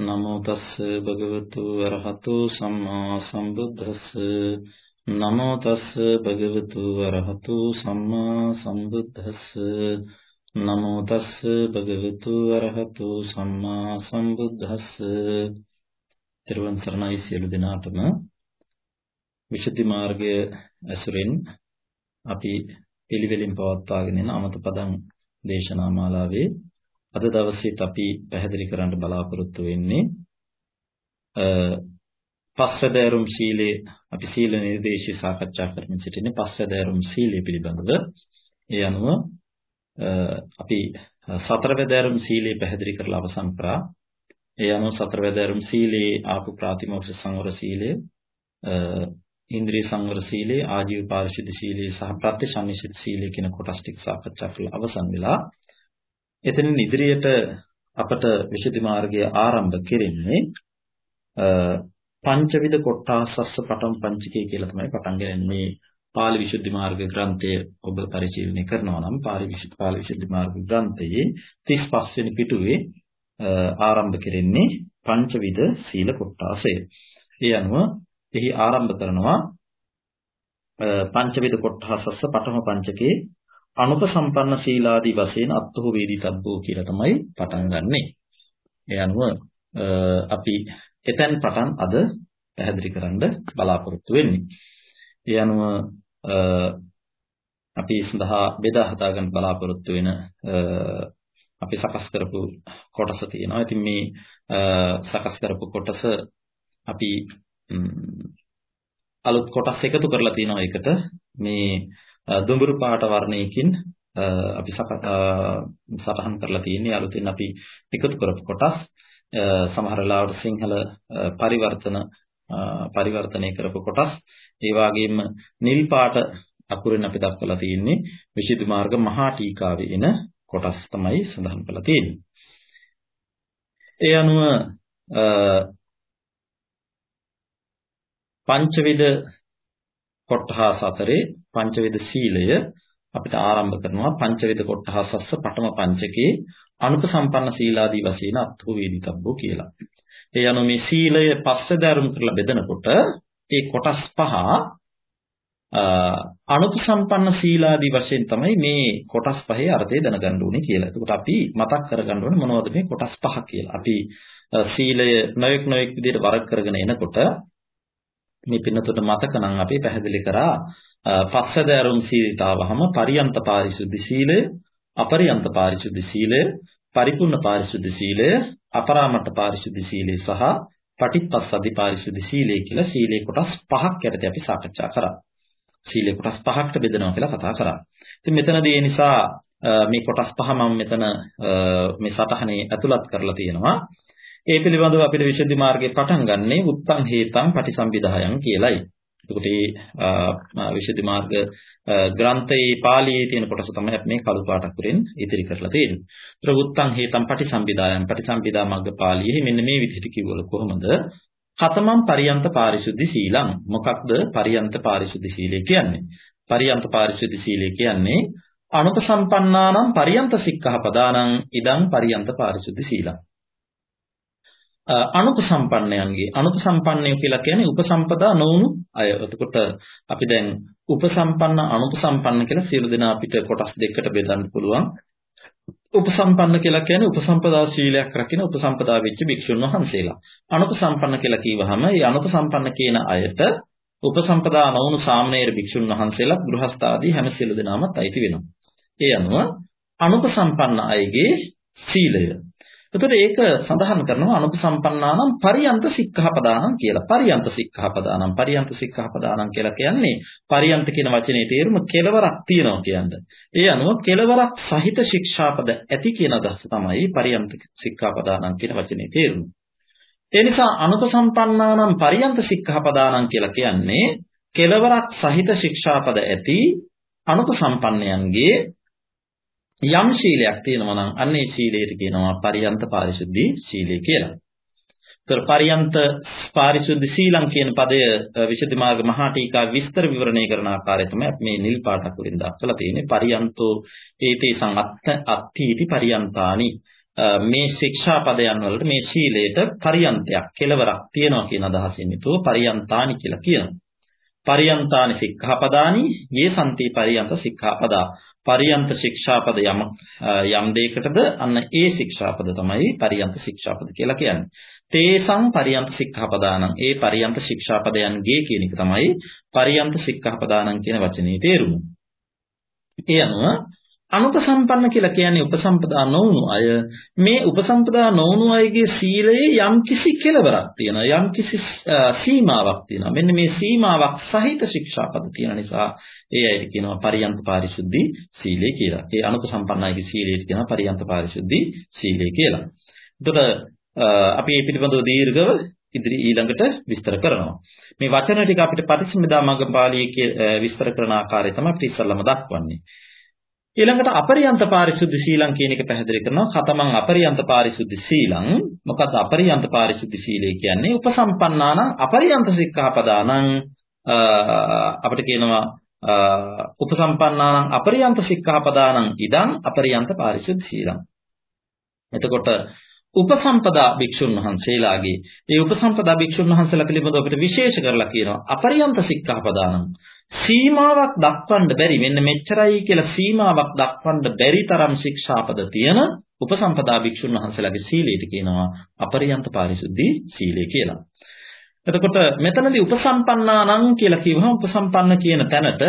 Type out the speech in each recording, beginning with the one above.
නමෝ තස්ස භගවතු වරහතු සම්මා සම්බුද්දස්ස. නමෝ තස්ස භගවතු වරහතු සම්මා සම්බුද්දස්ස. නමෝ තස්ස භගවතු වරහතු සම්මා සම්බුද්දස්ස. ත්‍රිවන් සරණයි සියලු දෙනාටම. විශුද්ධි මාර්ගය ඇසුරෙන් අපි පිළිවෙලින් පවත්වාගෙන යන අමත පදං දේශනා මාලාවේ අද දවසේත් අපි පැහැදිලි කරන්න බලාපොරොත්තු වෙන්නේ පස්වැදෑරුම් සීලේ අපි සීල නිර්දේශي සාකච්ඡා කරමින් සිටින්නේ පස්වැදෑරුම් සීලය පිළිබඳව. ඒ අනුව අපි සතරවැදෑරුම් සීලය පැහැදිලි කරලා අවසන් කරා. ඒ අනුව සතරවැදෑරුම් සීලේ ආපු ප්‍රාතිමෝක්ෂ සංවර සීලය ඉන්ද්‍රිය සංවර සීලය ආජීව පාරිශුද්ධ සීලය සහ ප්‍රත්‍යශානිසිත සීලය කියන කොටස් ටික සාකච්ඡා කරලා අවසන් වෙලා එතනින් ඉදිරියට අපට විශේෂ මාර්ගය ආරම්භ කෙරෙන්නේ පංචවිධ කොට්ටාසස්ස පටම් පංචකය කියලා තමයි පටන් ගන්නේ මේ පාලි විසුද්ධි මාර්ග ග්‍රන්ථය ඔබ පරිශීලනය කරනවා නම් පාලි විසුද්ධි පාලි විසුද්ධි මාර්ග ග්‍රන්ථයේ 35 වෙනි පිටුවේ ආරම්භ කෙරෙන්නේ පංචවිධ සීල කොට්ටාසය. ඒ අනුව එහි ආරම්භ කරනවා පංචවිධ කොට්ටාසස්ස පඨම පංචකේ අනුපසම්පන්න සීලාදී වශයෙන් අත්හු වේදිතබ්බෝ කියලා තමයි පටන් ගන්නෙ. ඒ අනුව අපි එතෙන් පටන් අද පැහැදිලි කරන්න බලාපොරොත්තු වෙන්නේ. ඒ අනුව අපි සඳහා බෙදා හදා ගන්න බලාපොරොත්තු වෙන අපි සකස් කරපු කොටස තියෙනවා. ඉතින් මේ සකස් කරපු කොටස අපි අලුත් කොටස් එකතු කරලා තියෙනවා ඒකට මේ දුඹුරු පාට වර්ණයකින් අපි සටහන් කරලා තියෙන්නේ අලුතින් අපි එකතු කරපු කොටස් සමහර වෙලාවට සිංහල පරිවර්තන පරිවර්තනය කරපු කොටස් ඒ වගේම නිල් පාට අකුරෙන් අපි දක්වලා තියෙන්නේ විශේෂ මාර්ග මහා ටීකාවේ එන කොටස් තමයි සඳහන් කරලා තියෙන්නේ. ඒ අනුව පංචවිධ කොට්ඨාස අතරේ පංචවේද සීලය අපිට ආරම්භ කරනවා පංචවේද කොට්ඨාසස්ස පඨම පංචකේ අනුපසම්පන්න සීලාදී වශයෙන් අත්හු වේදිතබ්බෝ කියලා. ඒ අනුව මේ සීලය පස්සේ ධර්ම කරලා බෙදනකොට ඒ කොටස් පහ අනුපසම්පන්න සීලාදී වශයෙන් තමයි මේ කොටස් පහේ අර්ථය දැනගන්න ඕනේ කියලා. එතකොට අපි මතක් කරගන්න ඕනේ මොනවද මේ කොටස් පහ කියලා. අපි සීලය නොයෙක් නොයෙක් විදිහට වර්ග කරගෙන එනකොට මේ පින්නතොට මතක නම් අපි පැහැදිලි කරා පස්සද අරුම් සීලතාවහම පරියන්ත පාරිශුද්ධ සීලය අපරියන්ත පාරිශුද්ධ සීලය පරිපූර්ණ පාරිශුද්ධ සීලය අපරාමත පාරිශුද්ධ සීලය සහ පටිපස්සද්ධි පාරිශුද්ධ සීලය කියලා සීලේ කොටස් පහක් යටතේ අපි සාකච්ඡා කරා. සීලේ කොටස් පහකට බෙදනවා කියලා කතා කරා. ඉතින් මෙතනදී ඒ නිසා මේ කොටස් පහ මම මෙතන මේ සටහනේ ඇතුළත් කරලා තියෙනවා. ඒ පිළිබඳව අපිට විශේෂ මාර්ගයේ පටන් ගන්නෙ උත්තං හේතං පටිසම්භිදායන් කියලයි. එතකොට මේ විශේෂ මාර්ග ග්‍රන්ථයේ පාළියේ තියෙන කොටස තමයි අපි මේ කළු පාට අකුරෙන් ඉදිරි කරලා තියෙන්නේ. ඒතර උත්තං හේතං පටිසම්භිදායන් පටිසම්භිදා මග්ග පාළියේ මෙන්න මේ විදිහට කිව්වල කොහොමද? කතමං පරියන්ත පාරිශුද්ධි සීලං. මොකක්ද පරියන්ත පාරිශුද්ධි සීලය කියන්නේ? පරියන්ත පාරිශුද්ධි සීලය කියන්නේ අනුපසම්පන්නානම් පරියන්ත සික්ඛාපදානං ඉදං පරියන්ත පාරිශුද්ධි සීලං. අනුපසම්පන්නයන්ගේ අනුපසම්පන්නය කියලා කියන්නේ උපසම්පදා නොවුණු අය. එතකොට අපි දැන් උපසම්පන්න අනුපසම්පන්න කියලා සියලු දෙනා අපිට කොටස් දෙකකට බෙදන්න පුළුවන්. උපසම්පන්න කියලා කියන්නේ උපසම්පදා ශීලයක් රකින උපසම්පදා වෙච්ච භික්ෂුන් වහන්සේලා. අනුපසම්පන්න කියලා කිව්වහම මේ අනුපසම්පන්න කියන අයට උපසම්පදා නොවුණු සාමණේර භික්ෂුන් වහන්සේලා ගෘහස්ථාදී හැම සියලු දෙනාමත් අයිති වෙනවා. ඒ අනුව අනුපසම්පන්න අයගේ සීලය එතකොට ඒක සඳහන් කරනවා අනුපසම්පන්නානම් පරියන්ත සික්ඛාපදානම් කියලා. පරියන්ත සික්ඛාපදානම් පරියන්ත සික්ඛාපදානම් කියලා කියන්නේ පරියන්ත කියන වචනේ තේරුම කෙලවරක් තියනවා කියන්නේ. ඒ අනුව කෙලවරක් සහිත ශික්ෂාපද ඇති කියන අදහස තමයි පරියන්ත සික්ඛාපදානම් කියන වචනේ තේරුම. ඒ නිසා අනුපසම්පන්නානම් පරියන්ත සික්ඛාපදානම් කියලා කියන්නේ කෙලවරක් සහිත ශික්ෂාපද ඇති අනුපසම්පන්නයන්ගේ යම් ශීලයක් තියෙනවා නම් අන්න ඒ ශීලයට කියනවා පරියන්ත පාරිශුද්ධි ශීලය කියලා. ඒතර පරියන්ත පාරිශුද්ධ සීලං කියන පදය විශේෂ මාර්ග මහා ටීකා විස්තර විවරණය කරන ආකාරය තමයි මේ නිල් පාට අකුරින් දක්වලා තියෙන්නේ පරියන්තෝ ඒතේ සං අත්ථීති පරියන්තානි මේ ශික්ෂාපදයන් වලට මේ සීලයට පරියන්තයක් කෙලවරක් තියෙනවා කියන අදහසින් යුතුව පරියන්තානි කියලා කියනවා. පරියන්තානි සික්ඛාපදානි යේ සම්ති පරියන්ත සික්ඛාපදා පරියන්ත ශික්ෂාපද යම යම් දෙයකටද අන්න ඒ ශික්ෂාපද තමයි පරියන්ත ශික්ෂාපද කියලා කියන්නේ. තේසං පරියන්ත සික්ඛාපදානං ඒ පරියන්ත ශික්ෂාපදයන්ගේ කියන එක තමයි පරියන්ත සික්ඛාපදානං කියන වචනේ තේරුම. ඒ අනුව අනුපසම්පන්න කියලා කියන්නේ උපසම්පදා නොවුණු අය මේ උපසම්පදා නොවුණු අයගේ සීලයේ යම්කිසි කෙලවරක් තියෙනවා යම්කිසි සීමාවක් තියෙනවා මෙන්න මේ සීමාවක් සහිත ශික්ෂාපද තියෙන නිසා ඒ අයට කියනවා පරියන්ත පාරිශුද්ධි සීලය කියලා. ඒ අනුපසම්පන්න අයගේ සීලයට කියනවා පරියන්ත පාරිශුද්ධි සීලය කියලා. එතකොට අපි මේ පිළිබඳව දීර්ඝව ඉදිරි ඊළඟට විස්තර කරනවා. මේ වචන ටික අපිට පටිච්චසමුප්පාද මග්ග පාළියේ විස්තර කරන ආකාරය තමයි අපිට ඉස්සල්ලාම දක්වන්නේ. ඊළඟට අපරියන්ත පාරිශුද්ධ සීලං කියන එක පැහැදිලි කරනවා. කතමං අපරියන්ත පාරිශුද්ධ සීලං. මොකක්ද අපරියන්ත පාරිශුද්ධ සීලය කියන්නේ? උපසම්පන්නානං අපරියන්ත සික්ඛාපදානං අපිට කියනවා උපසම්පන්නානං අපරියන්ත සික්ඛාපදානං ඉදං අපරියන්ත පාරිශුද්ධ සීලං. එතකොට උපසම්පදා භික්ෂුන් වහන්සේලාගේ ඒ උපසම්පදා භික්ෂුන් වහන්සේලා පිළිබඳව අපිට විශේෂ කරලා කියනවා අපරියන්ත සික්ඛාපදානං සීමාවක් දක්වන්න බැරි මෙන්න මෙච්චරයි කියලා සීමාවක් දක්වන්න බැරි තරම් ශික්ෂාපද තියෙන උපසම්පදා භික්ෂුන් වහන්සේලාගේ සීලයට කියනවා අපරියන්ත පාරිශුද්ධි සීලය කියලා. එතකොට මෙතනදී උපසම්පන්නානං කියලා කියවහම උපසම්පන්න කියන තැනට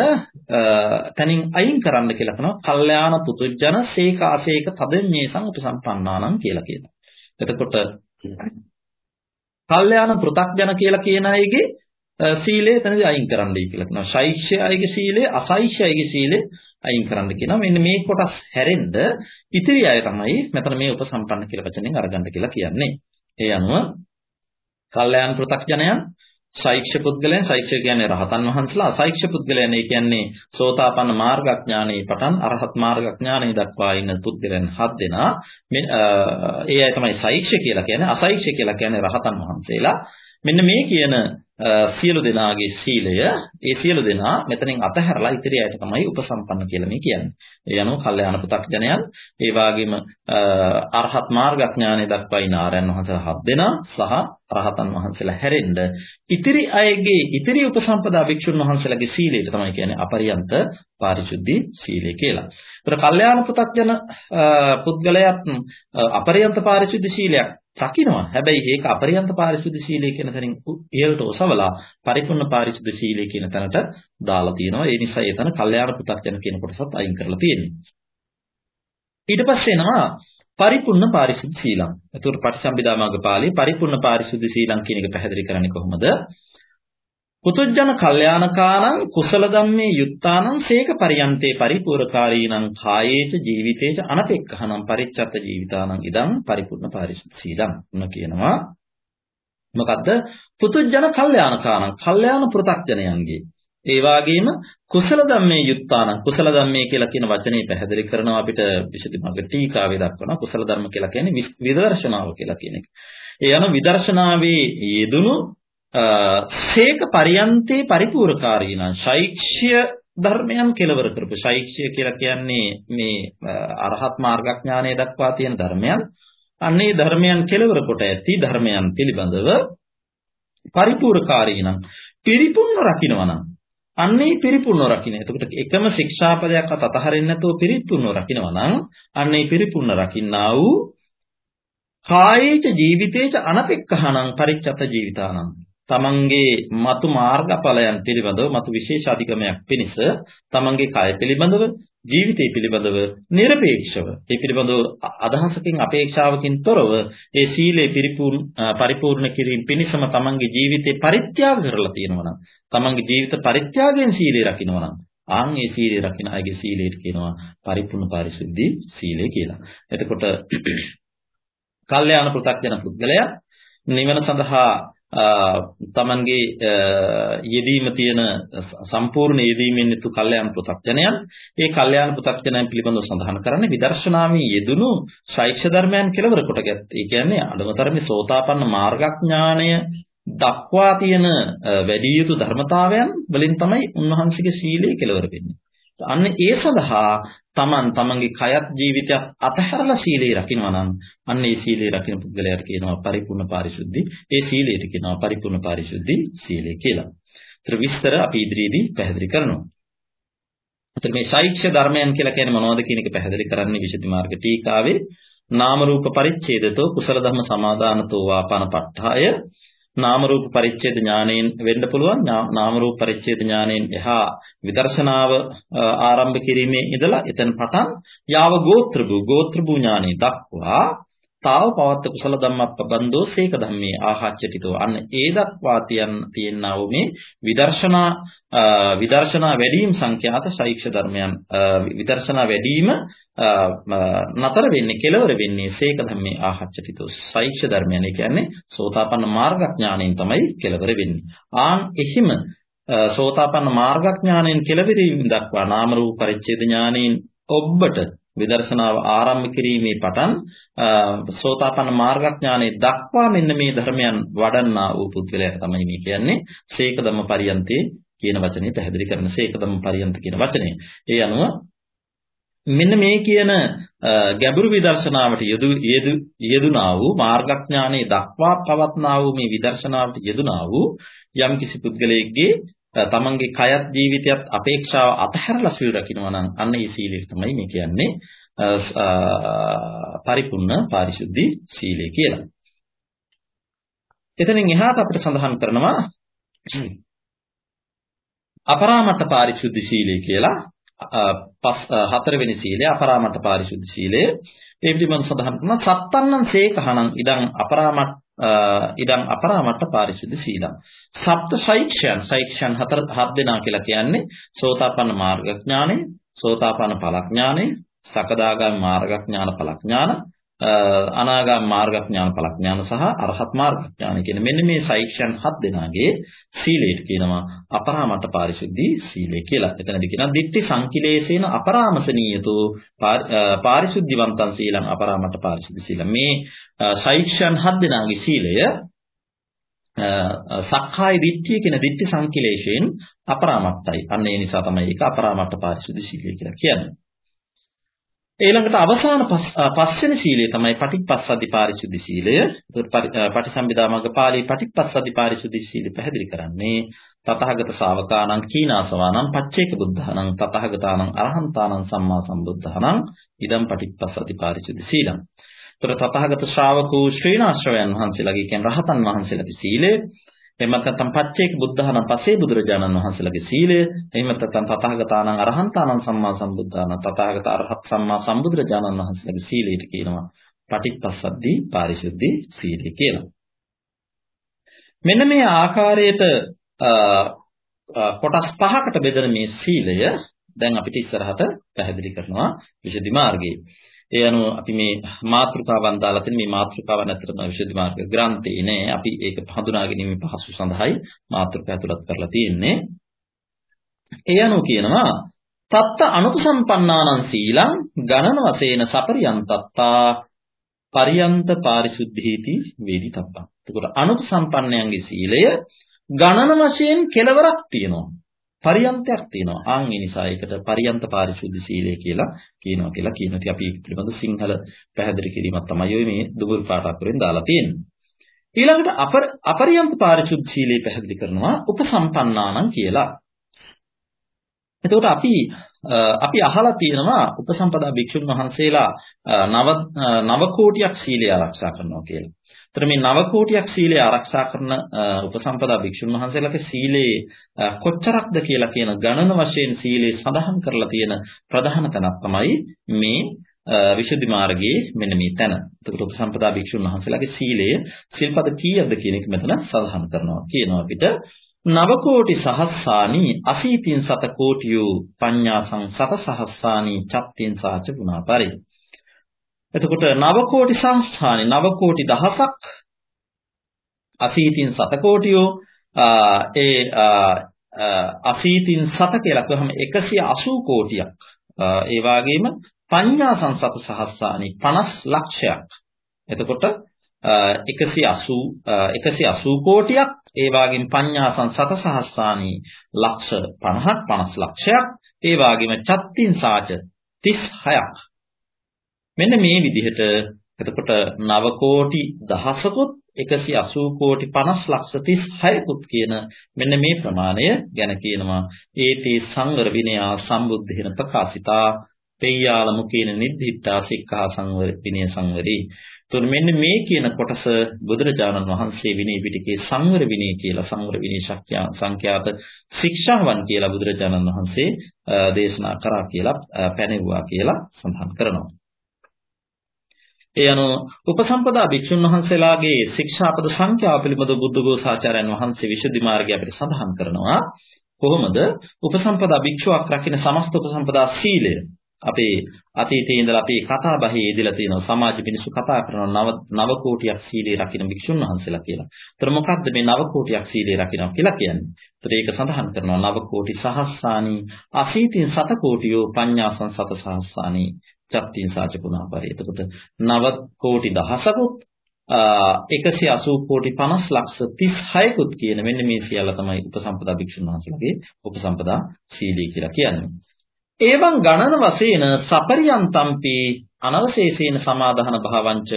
තනින් අයින් කරන්න කියලා කරනවා. කල්යාණ පුතුජන සේකාසේක තදඤ්ඤේසං උපසම්පන්නානං කියලා කියනවා. එතකොට කල්යාණ පෘ탁ජන කියලා කියන අයගේ සීලය එතනදී අයින් කරන්නයි කියලා කියනවා. ශෛක්ෂයගේ සීලය, අසෛක්ෂයගේ සීලය අයින් කරන්න කියනවා. මෙන්න මේ කොටස් හැරෙන්න ඉතිරි අය තමයි මෙතන මේ උපසම්පන්න කියලා වචනෙන් අරගන්න කියලා කියන්නේ. ඒ අනුව කල්යාණ පෘ탁ජනයන් සෛක්ෂ පුද්ගලයන් සෛක්ෂ කියන්නේ රහතන් වහන්සේලා අසෛක්ෂ පුද්ගලයන් ඒ කියන්නේ සෝතාපන්න මාර්ගඥානෙයි පටන් අරහත් මාර්ගඥානෙයි දක්වා ඉන්න පුද්ගලයන් හත් දෙනා ඒ අය තමයි සෛක්ෂ කියලා කියන්නේ අසෛක්ෂ කියලා කියන්නේ රහතන් වහන්සේලා මෙන්න මේ කියන සියලු දෙනාගේ සීලය ඒ සියලු දෙනා මෙතනින් අතහැරලා ඉතිරි අයට තමයි උපසම්පන්න කියලා මේ කියන්නේ. ඒ අනුව කල්යාණ පු탁ජනයන් ඒ වගේම අරහත් මාර්ගඥානය දක්වා ඉන ආරයන් වහන්සේලා හත් දෙනා සහ රහතන් වහන්සේලා හැරෙන්න ඉතිරි අයගේ ඉතිරි උපසම්පදා භික්ෂුන් වහන්සේලාගේ සීලයට තමයි කියන්නේ අපරියන්ත පාරිශුද්ධි සීලය කියලා. ඒතර කල්යාණ පු탁ජන පුද්ගලයාත් අපරියන්ත පාරිශුද්ධි සීලයක් රකින්නවා. හැබැයි ඒක අපරියන්ත පාරිශුද්ධ සීලය කියන තැනින් ඉහළට ඔසවලා පරිපූර්ණ පාරිශුද්ධ සීලය කියන තැනට දාලා තියෙනවා. ඒ නිසා ඒ තැන කල්යාණ පු탁ජන කියන කොටසත් අයින් කරලා තියෙනවා. ඊට පස්සේ එනවා පරිපූර්ණ පාරිශුද්ධ සීලං. එතකොට පටිසම්භිදා මාර්ග පාළියේ පරිපූර්ණ පාරිශුද්ධ සීලං කියන එක පැහැදිලි කරන්නේ කොහොමද? පුතුජන කල්යාණකානං කුසල ධම්මේ යුත්තානං සේක පරියන්තේ පරිපූර්ණකාරීනං කායේච ජීවිතේච අනපෙක්ඛහනං පරිච්ඡත්ත ජීවිතානං ඉදං පරිපූර්ණ පාරිශුද්ධ සීලං උන කියනවා. මොකද්ද? පුතුජන කල්යාණකානං කල්යාණ පෘ탁ජනයන්ගේ ඒ වගේම කුසල ධම්මේ යුත්තානං කුසල ධම්මේ කියලා කියන වචනේ පැහැදිලි කරනවා අපිට විශේෂයෙන්ම ටීකාවේ දක්වනවා කුසල ධර්ම කියලා කියන්නේ විදර්ශනාව කියලා කියන එක. ඒ අනුව විදර්ශනාවේ යෙදුණු සේක පරියන්තේ පරිපූර්ණකාරීනම් ශෛක්ෂ්‍ය ධර්මයන් කෙලවර කරපු. ශෛක්ෂ්‍ය කියලා කියන්නේ මේ අරහත් මාර්ගඥානය දක්වා තියෙන ධර්මයන්. අන්නේ ධර්මයන් කෙලවර කොට ඇති ධර්මයන් පිළිබඳව පරිපූර්ණකාරීනම් පිරිපුන්න රකින්නවනම් අන්නේ පිරිපුන්න රකින්න. එතකොට එකම ශික්ෂාපදයක් අතහරින්න නැතුව පිරිපුන්න රකින්නවනම් අන්නේ පිරිපුන්න රකින්නා වූ කායේච ජීවිතේච අනපෙක්ඛහණං පරිච්ඡත ජීවිතානං. තමන්ගේ మతు මාර්ගඵලයන් පිළිබඳව మతు විශේෂ අධිකමයක් පිණිස තමන්ගේ කය පිළිබඳව ජීවිතය පිළිබඳව নিরপেক্ষව ඒ පිළිබඳව අදහසකින් අපේක්ෂාවකින් තොරව ඒ සීලය පරිපූර්ණ කිරීම පිණිසම තමන්ගේ ජීවිතේ පරිත්‍යාග කරලා තියෙනවා නම් තමන්ගේ ජීවිත පරිත්‍යාගයෙන් සීලය රකින්නවා නම් ආන් ඒ සීලය රකින්න අයගේ සීලයට කියනවා පරිපූර්ණ පාරිශුද්ධි සීලය කියලා. එතකොට කල්යාණ පෘථග්ජන පුද්ගලයා නිවන සඳහා තමන්ගේ යෙදීම තියෙන සම්පූර්ණ යෙදීමෙන් යුතු කල්යාණ පු탁ජනයන් ඒ කල්යාණ පු탁ජනයන් පිළිබඳව සඳහන් කරන්නේ විදර්ශනාමී යෙදුණු ශෛක්ෂ ධර්මයන් කෙලවර කොටගත්. ඒ කියන්නේ අඩමතරමේ සෝතාපන්න මාර්ගඥාණය දක්වා තියෙන වැඩි යුතු ධර්මතාවයන් වලින් තමයි උන්වහන්සේගේ සීලය කෙලවර වෙන්නේ. අන්න ඒ සඳහා තමන් තමන්ගේ කයත් ජීවිතයත් අතහැරලා සීලේ රකින්නවා නම් අන්න ඒ සීලේ රකින්න පුද්ගලයාට කියනවා පරිපූර්ණ පාරිශුද්ධි. ඒ සීලයට කියනවා පරිපූර්ණ පාරිශුද්ධි සීලය කියලා. ඒතර විස්තර අපි ඉදිරියේදී පැහැදිලි කරනවා. ඒතර මේ සෛක්ෂ ධර්මයන් කියලා කියන්නේ මොනවද කියන එක පැහැදිලි කරන්නේ විශේෂ මාර්ග ටීකාවේ නාම රූප පරිච්ඡේදතෝ කුසල ධර්ම සමාදානතෝ වාපන ප ဋ ාය නාම රූප පරිච්ඡේද ඥාණයෙන් වෙන්න පුළුවන්. නාම රූප පරිච්ඡේද ඥාණයෙන් එහා විදර්ශනාව ආරම්භ කිරීමේ ඉඳලා එතන පටන් යාව ගෝත්‍ර භූ ගෝත්‍ර භූ ඥාණය දක්වා තාව පවත්ත කුසල ධම්මප්පබන්දෝ සේක ධම්මේ ආහච්චටිතෝ අන්න ඒ දක්වා තියන් තියෙනා වූ මේ විදර්ශනා විදර්ශනා වැඩිම සංඛ්‍යාත ශෛක්ෂ ධර්මයන් විදර්ශනා වැඩිම නතර වෙන්නේ කෙලවර වෙන්නේ සේක ධම්මේ ආහච්චටිතෝ ශෛක්ෂ ධර්මයන්. ඒ කියන්නේ සෝතාපන්න මාර්ගඥාණයෙන් තමයි කෙලවර වෙන්නේ. ආන් එහිම සෝතාපන්න මාර්ගඥාණයෙන් කෙලවරීම දක්වා නාම රූප පරිච්ඡේද ඥාණයෙන් ඔබට විදර්ශනාව ආරම්භ කිරීමේ පටන් සෝතාපන්න මාර්ගඥානයේ දක්වා මෙන්න මේ ධර්මයන් වඩන්නා වූ පුද්ගලයාට තමයි මේ කියන්නේ සීක ධම්ම පරියන්තේ කියන වචනේ පැහැදිලි කරන සීක ධම්ම පරියන්ත කියන වචනේ. ඒ අනුව මෙන්න මේ කියන ගැඹුරු විදර්ශනාවට යෙදුනා වූ මාර්ගඥානයේ දක්වා පවත්නා වූ මේ විදර්ශනාවට යෙදුනා වූ යම් කිසි පුද්ගලයෙක්ගේ තමන්ගේ කයත් ජීවිතයත් අපේක්ෂාව අතහැරලා සීල් රකින්නවා නම් අන්න ඒ සීලය තමයි මේ කියන්නේ පරිපූර්ණ පාරිශුද්ධි සීලය කියලා. එතනින් එහාට අපිට සඳහන් කරනවා අපරාමත පාරිශුද්ධි සීලය කියලා හතරවෙනි සීලය අපරාමත පාරිශුද්ධි සීලය ඒ පිළිබඳව සඳහන් කරනවා සත්තන්නං සේකහණං ඉදං අපරාමත් ඉදං අපරාමට්ට පාරිශුද්ධ සීලං. සප්ත සෛක්ෂයන් සෛක්ෂයන් හතර හත් දෙනා කියලා කියන්නේ සෝතාපන්න මාර්ග ඥානෙ, සෝතාපන්න ඵල ඥානෙ, සකදාගාමී මාර්ග ඥාන ඵල ඥාන, අනාගාමී මාර්ග ඥාන ඵල ඥාන සහ අරහත් මාර්ග ඥාන කියන මෙන්න මේ සෛක්ෂයන් හත් දෙනාගේ සීලයට කියනවා අපරාමට පාරිශුද්ධි සීලය කියලා. එතනදී කියනවා දිට්ඨි සංකිලේසේන අපරාමසනීයතෝ පාරිශුද්ධිවන්තං සීලං අපරාමට පාරිශුද්ධි සීලං. මේ සෛක්ෂයන් හත් දෙනාගේ සීලය සක්කාය දිට්ඨිය කියන දිට්ඨි සංකිලේශයෙන් අපරාමත්තයි. අන්න ඒ නිසා තමයි ඒක අපරාමත්ත පාරිශුද්ධ සීලය කියලා කියන්නේ. ඊළඟට අවසාන පස්වෙනි සීලය තමයි පටිච්චසද්දි පාරිශුද්ධි සීලය. ඒකට පටිසම්භිදා මග්ග පාළී පටිච්චසද්දි පාරිශුද්ධි සීලය පැහැදිලි කරන්නේ තතහගත ශාවකාණං කීනාසවාණං පච්චේක බුද්ධාණං තතහගතාණං අරහන්තාණං සම්මා සම්බුද්ධාණං ඉදම් පටිච්චසද්දි පාරිශුද්ධි සීලං. ඒතර තතහගත ශ්‍රාවකෝ ශ්‍රේණාශ්‍රවයන් වහන්සේලාගේ කියන්නේ රහතන් වහන්සේලාගේ සීලය එහෙම නැත්නම් පච්චේක බුද්ධහනම් පසේ බුදුරජාණන් වහන්සේලාගේ සීලය එහෙම නැත්නම් තථාගතානං අරහන්තානං සම්මා සම්බුද්ධානං තථාගත අරහත් සම්මා සම්බුදුරජාණන් වහන්සේලාගේ සීලයට කියනවා පටිච්චසද්දී පාරිශුද්ධි සීලය කියලා. මෙන්න මේ ආකාරයට කොටස් පහකට බෙදෙන මේ සීලය දැන් අපිට ඉස්සරහට පැහැදිලි කරනවා විශේෂ මාර්ගයේ. ඒ අනුව අපි මේ මාතෘකාවන් දාලා තියෙන මේ මාතෘකාවන් අතරම විශේෂ මාර්ග ග්‍රන්ථේ නේ අපි ඒක හඳුනා ගැනීම පහසු සඳහායි මාතෘකා ඇතුළත් කරලා තියෙන්නේ. ඒ අනුව කියනවා තත්ත අනුපසම්පන්නානං සීලං ගණන වශයෙන් සපරියන්තත්තා පරියන්ත පාරිශුද්ධීති වේදිතබ්බං. එතකොට අනුපසම්පන්නයන්ගේ සීලය ගණන වශයෙන් කෙලවරක් තියෙනවා. පරියන්තයක් තියෙනවා. ආන් ඒ නිසා ඒකට පරියන්ත පාරිශුද්ධ සීලය කියලා කියනවා කියලා කියනවා. ඉතින් අපි පිළිබඳ සිංහල පැහැදිලි කිරීමක් තමයි ඔය මේ දුබුල් පාට අකුරෙන් දාලා තියෙන්නේ. ඊළඟට අපර අපරියන්ත පාරිශුද්ධ සීලය පැහැදිලි කරනවා උපසම්පන්නානම් කියලා. එතකොට අපි අපි අහලා තියෙනවා උපසම්පදා භික්ෂුන් වහන්සේලා නව නව කෝටියක් සීලය ආරක්ෂා කරනවා කියලා. එතන මේ නව කෝටියක් සීලය ආරක්ෂා කරන උපසම්පදා භික්ෂුන් වහන්සේලාගේ සීලේ කොච්චරක්ද කියලා කියන ගණන වශයෙන් සීලේ සඳහන් කරලා තියෙන ප්‍රධාන තැනක් තමයි මේ විශුද්ධි මාර්ගයේ මෙන්න මේ තැන. එතකොට උපසම්පදා භික්ෂුන් වහන්සේලාගේ සීලය සිල්පද කීයක්ද කියන එක මෙතන සඳහන් කරනවා. කියනවා අපිට නව කෝටි සහස්සානි අසීතින් සත කෝටියෝ පඤ්ඤාසං සත සහස්සානි චත්තින් සාච ගුණා පරි එතකොට නව කෝටි සංස්ථානේ නව කෝටි දහසක් අසීතින් සත කෝටියෝ ඒ අසීතින් සත කියලා කියවම 180 කෝටියක්. ඒ වගේම පඤ්ඤා සංසත සහස්සානි 50 ලක්ෂයක්. එතකොට 180 180 කෝටියක් ඒ වගේම පඤ්ඤාසං සතසහස්සානි ලක්ෂ 50ක් 50 ලක්ෂයක්. ඒ වගේම චත්තින් සාච 36ක් මෙන්න මේ විදිහට එතකොට නව කෝටි දහසකුත් 180 කෝටි 50 ලක්ෂ 36කුත් කියන මෙන්න මේ ප්‍රමාණය ගැන කියනවා. ඒතේ සංවර විනයා සම්බුද්ධේන ප්‍රකාශිතා පෙය්‍යාල මුකේන නිද්ධිත්තා සික්ඛා සංවර විනය සංවරේ. එතකොට මෙන්න මේ කියන කොටස බුදුරජාණන් වහන්සේ විනය පිටකේ සංවර විනය කියලා සංවර විනය සංඛ්‍යාත ශික්ෂාවන් කියලා බුදුරජාණන් වහන්සේ දේශනා කරා කියලා පැනෙවුවා කියලා සඳහන් කරනවා. ඒ අනුව උපසම්පදා භික්ෂුන් වහන්සේලාගේ ශික්ෂාපද සංඛ්‍යාව පිළිබඳව බුද්ධඝෝසාචාර්යයන් වහන්සේ විසුද්ධි මාර්ගය අපිට සඳහන් කරනවා. කොහොමද උපසම්පදා භික්ෂුවක් රකින්න සමස්ත උපසම්පදා සීලය අපේ අතීතයේ ඉඳලා අපි කතා බහේ යෙදලා තියෙනවා සමාජ මිනිස්සු කතා කරනවා නව නව කෝටියක් සීලේ රකින්න භික්ෂුන් වහන්සේලා කියලා. ඒතර මොකක්ද මේ නව කෝටියක් සීලේ රකින්නවා කියලා කියන්නේ? ඒතර ඒක සඳහන් කරනවා නව කෝටි සහස්සානි අසීතින් සත කෝටියෝ පඤ්ඤාසං සත සහස්සානි චත්තින් සාචකුණා පරි. එතකොට නව කෝටි දහසකුත් 180 කෝටි 50 ලක්ෂ 36කුත් කියන මෙන්න මේ සියල්ල තමයි උපසම්පදා භික්ෂුන් වහන්සේලාගේ උපසම්පදා සීලී කියලා කියන්නේ. එවං ගණන වශයෙන් සපරියන්තම්පි අනවශේෂේන සමාදාන භාවංච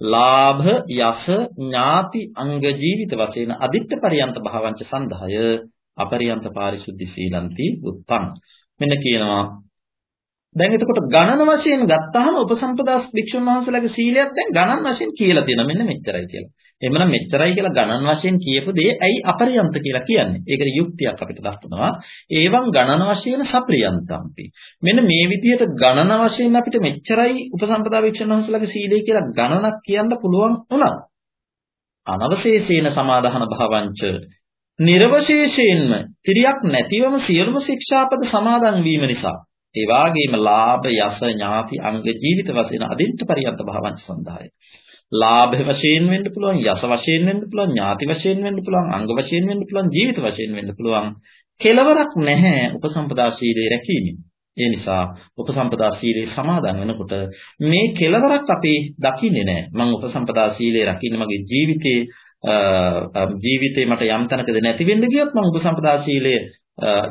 ලාභ යස ඥාති අංග ජීවිත වශයෙන් අදිත්ත පරියන්ත භාවංච සන්දහය අපරියන්ත පාරිශුද්ධි සීලಂತಿ උත්පන්න මෙන්න කියනවා. දැන් එතකොට ගණන වශයෙන් ගත්තාම උපසම්පදා භික්ෂුන් වහන්සේලාගේ සීලයක් දැන් ගණන් වශයෙන් කියලා තියෙනවා. මෙන්න මෙච්චරයි කියලා. එහෙමනම් මෙච්චරයි කියලා ගණන් වශයෙන් කියපු දේ ඇයි අපරියන්ත කියලා කියන්නේ? ඒකට යුක්තියක් අපිට දක්වනවා. ඒවම් ගණන වශයෙන් සප්‍රියන්තම්පි. මෙන්න මේ විදිහට ගණන වශයෙන් අපිට මෙච්චරයි උපසම්පදා භික්ෂුන් වහන්සේලාගේ සීලය කියලා ගණනක් කියන්න පුළුවන් වුණා. අනවශේෂේන සමාදාන භවංච නිර්වශේෂයෙන්ම ත්‍රියක් නැතිවම සියලුම ශික්ෂාපද සමාදන් වීම නිසා ඒ වාගේම ලාභ යස ඥාති අංග ජීවිත වශයෙන් අදින්ට පරියන්ත භවංච සඳහාය. ලාභ වශයෙන් වෙන්න පුළුවන් යස වශයෙන් වෙන්න පුළුවන් ඥාති වශයෙන් වෙන්න පුළුවන් අංග වශයෙන් වෙන්න පුළුවන් ජීවිත වශයෙන් වෙන්න පුළුවන් කෙලවරක් නැහැ උපසම්පදා ශීලයේ රැකීමෙන්. ඒ නිසා උපසම්පදා සීලේ සමාදන් වෙනකොට මේ කෙලවරක් අපි දකින්නේ නැහැ. මම උපසම්පදා සීලේ රකින්න මගේ ජීවිතේ ජීවිතේ මට යම් තැනකද නැති වෙන්න ගියොත් මම උපසම්පදා සීලය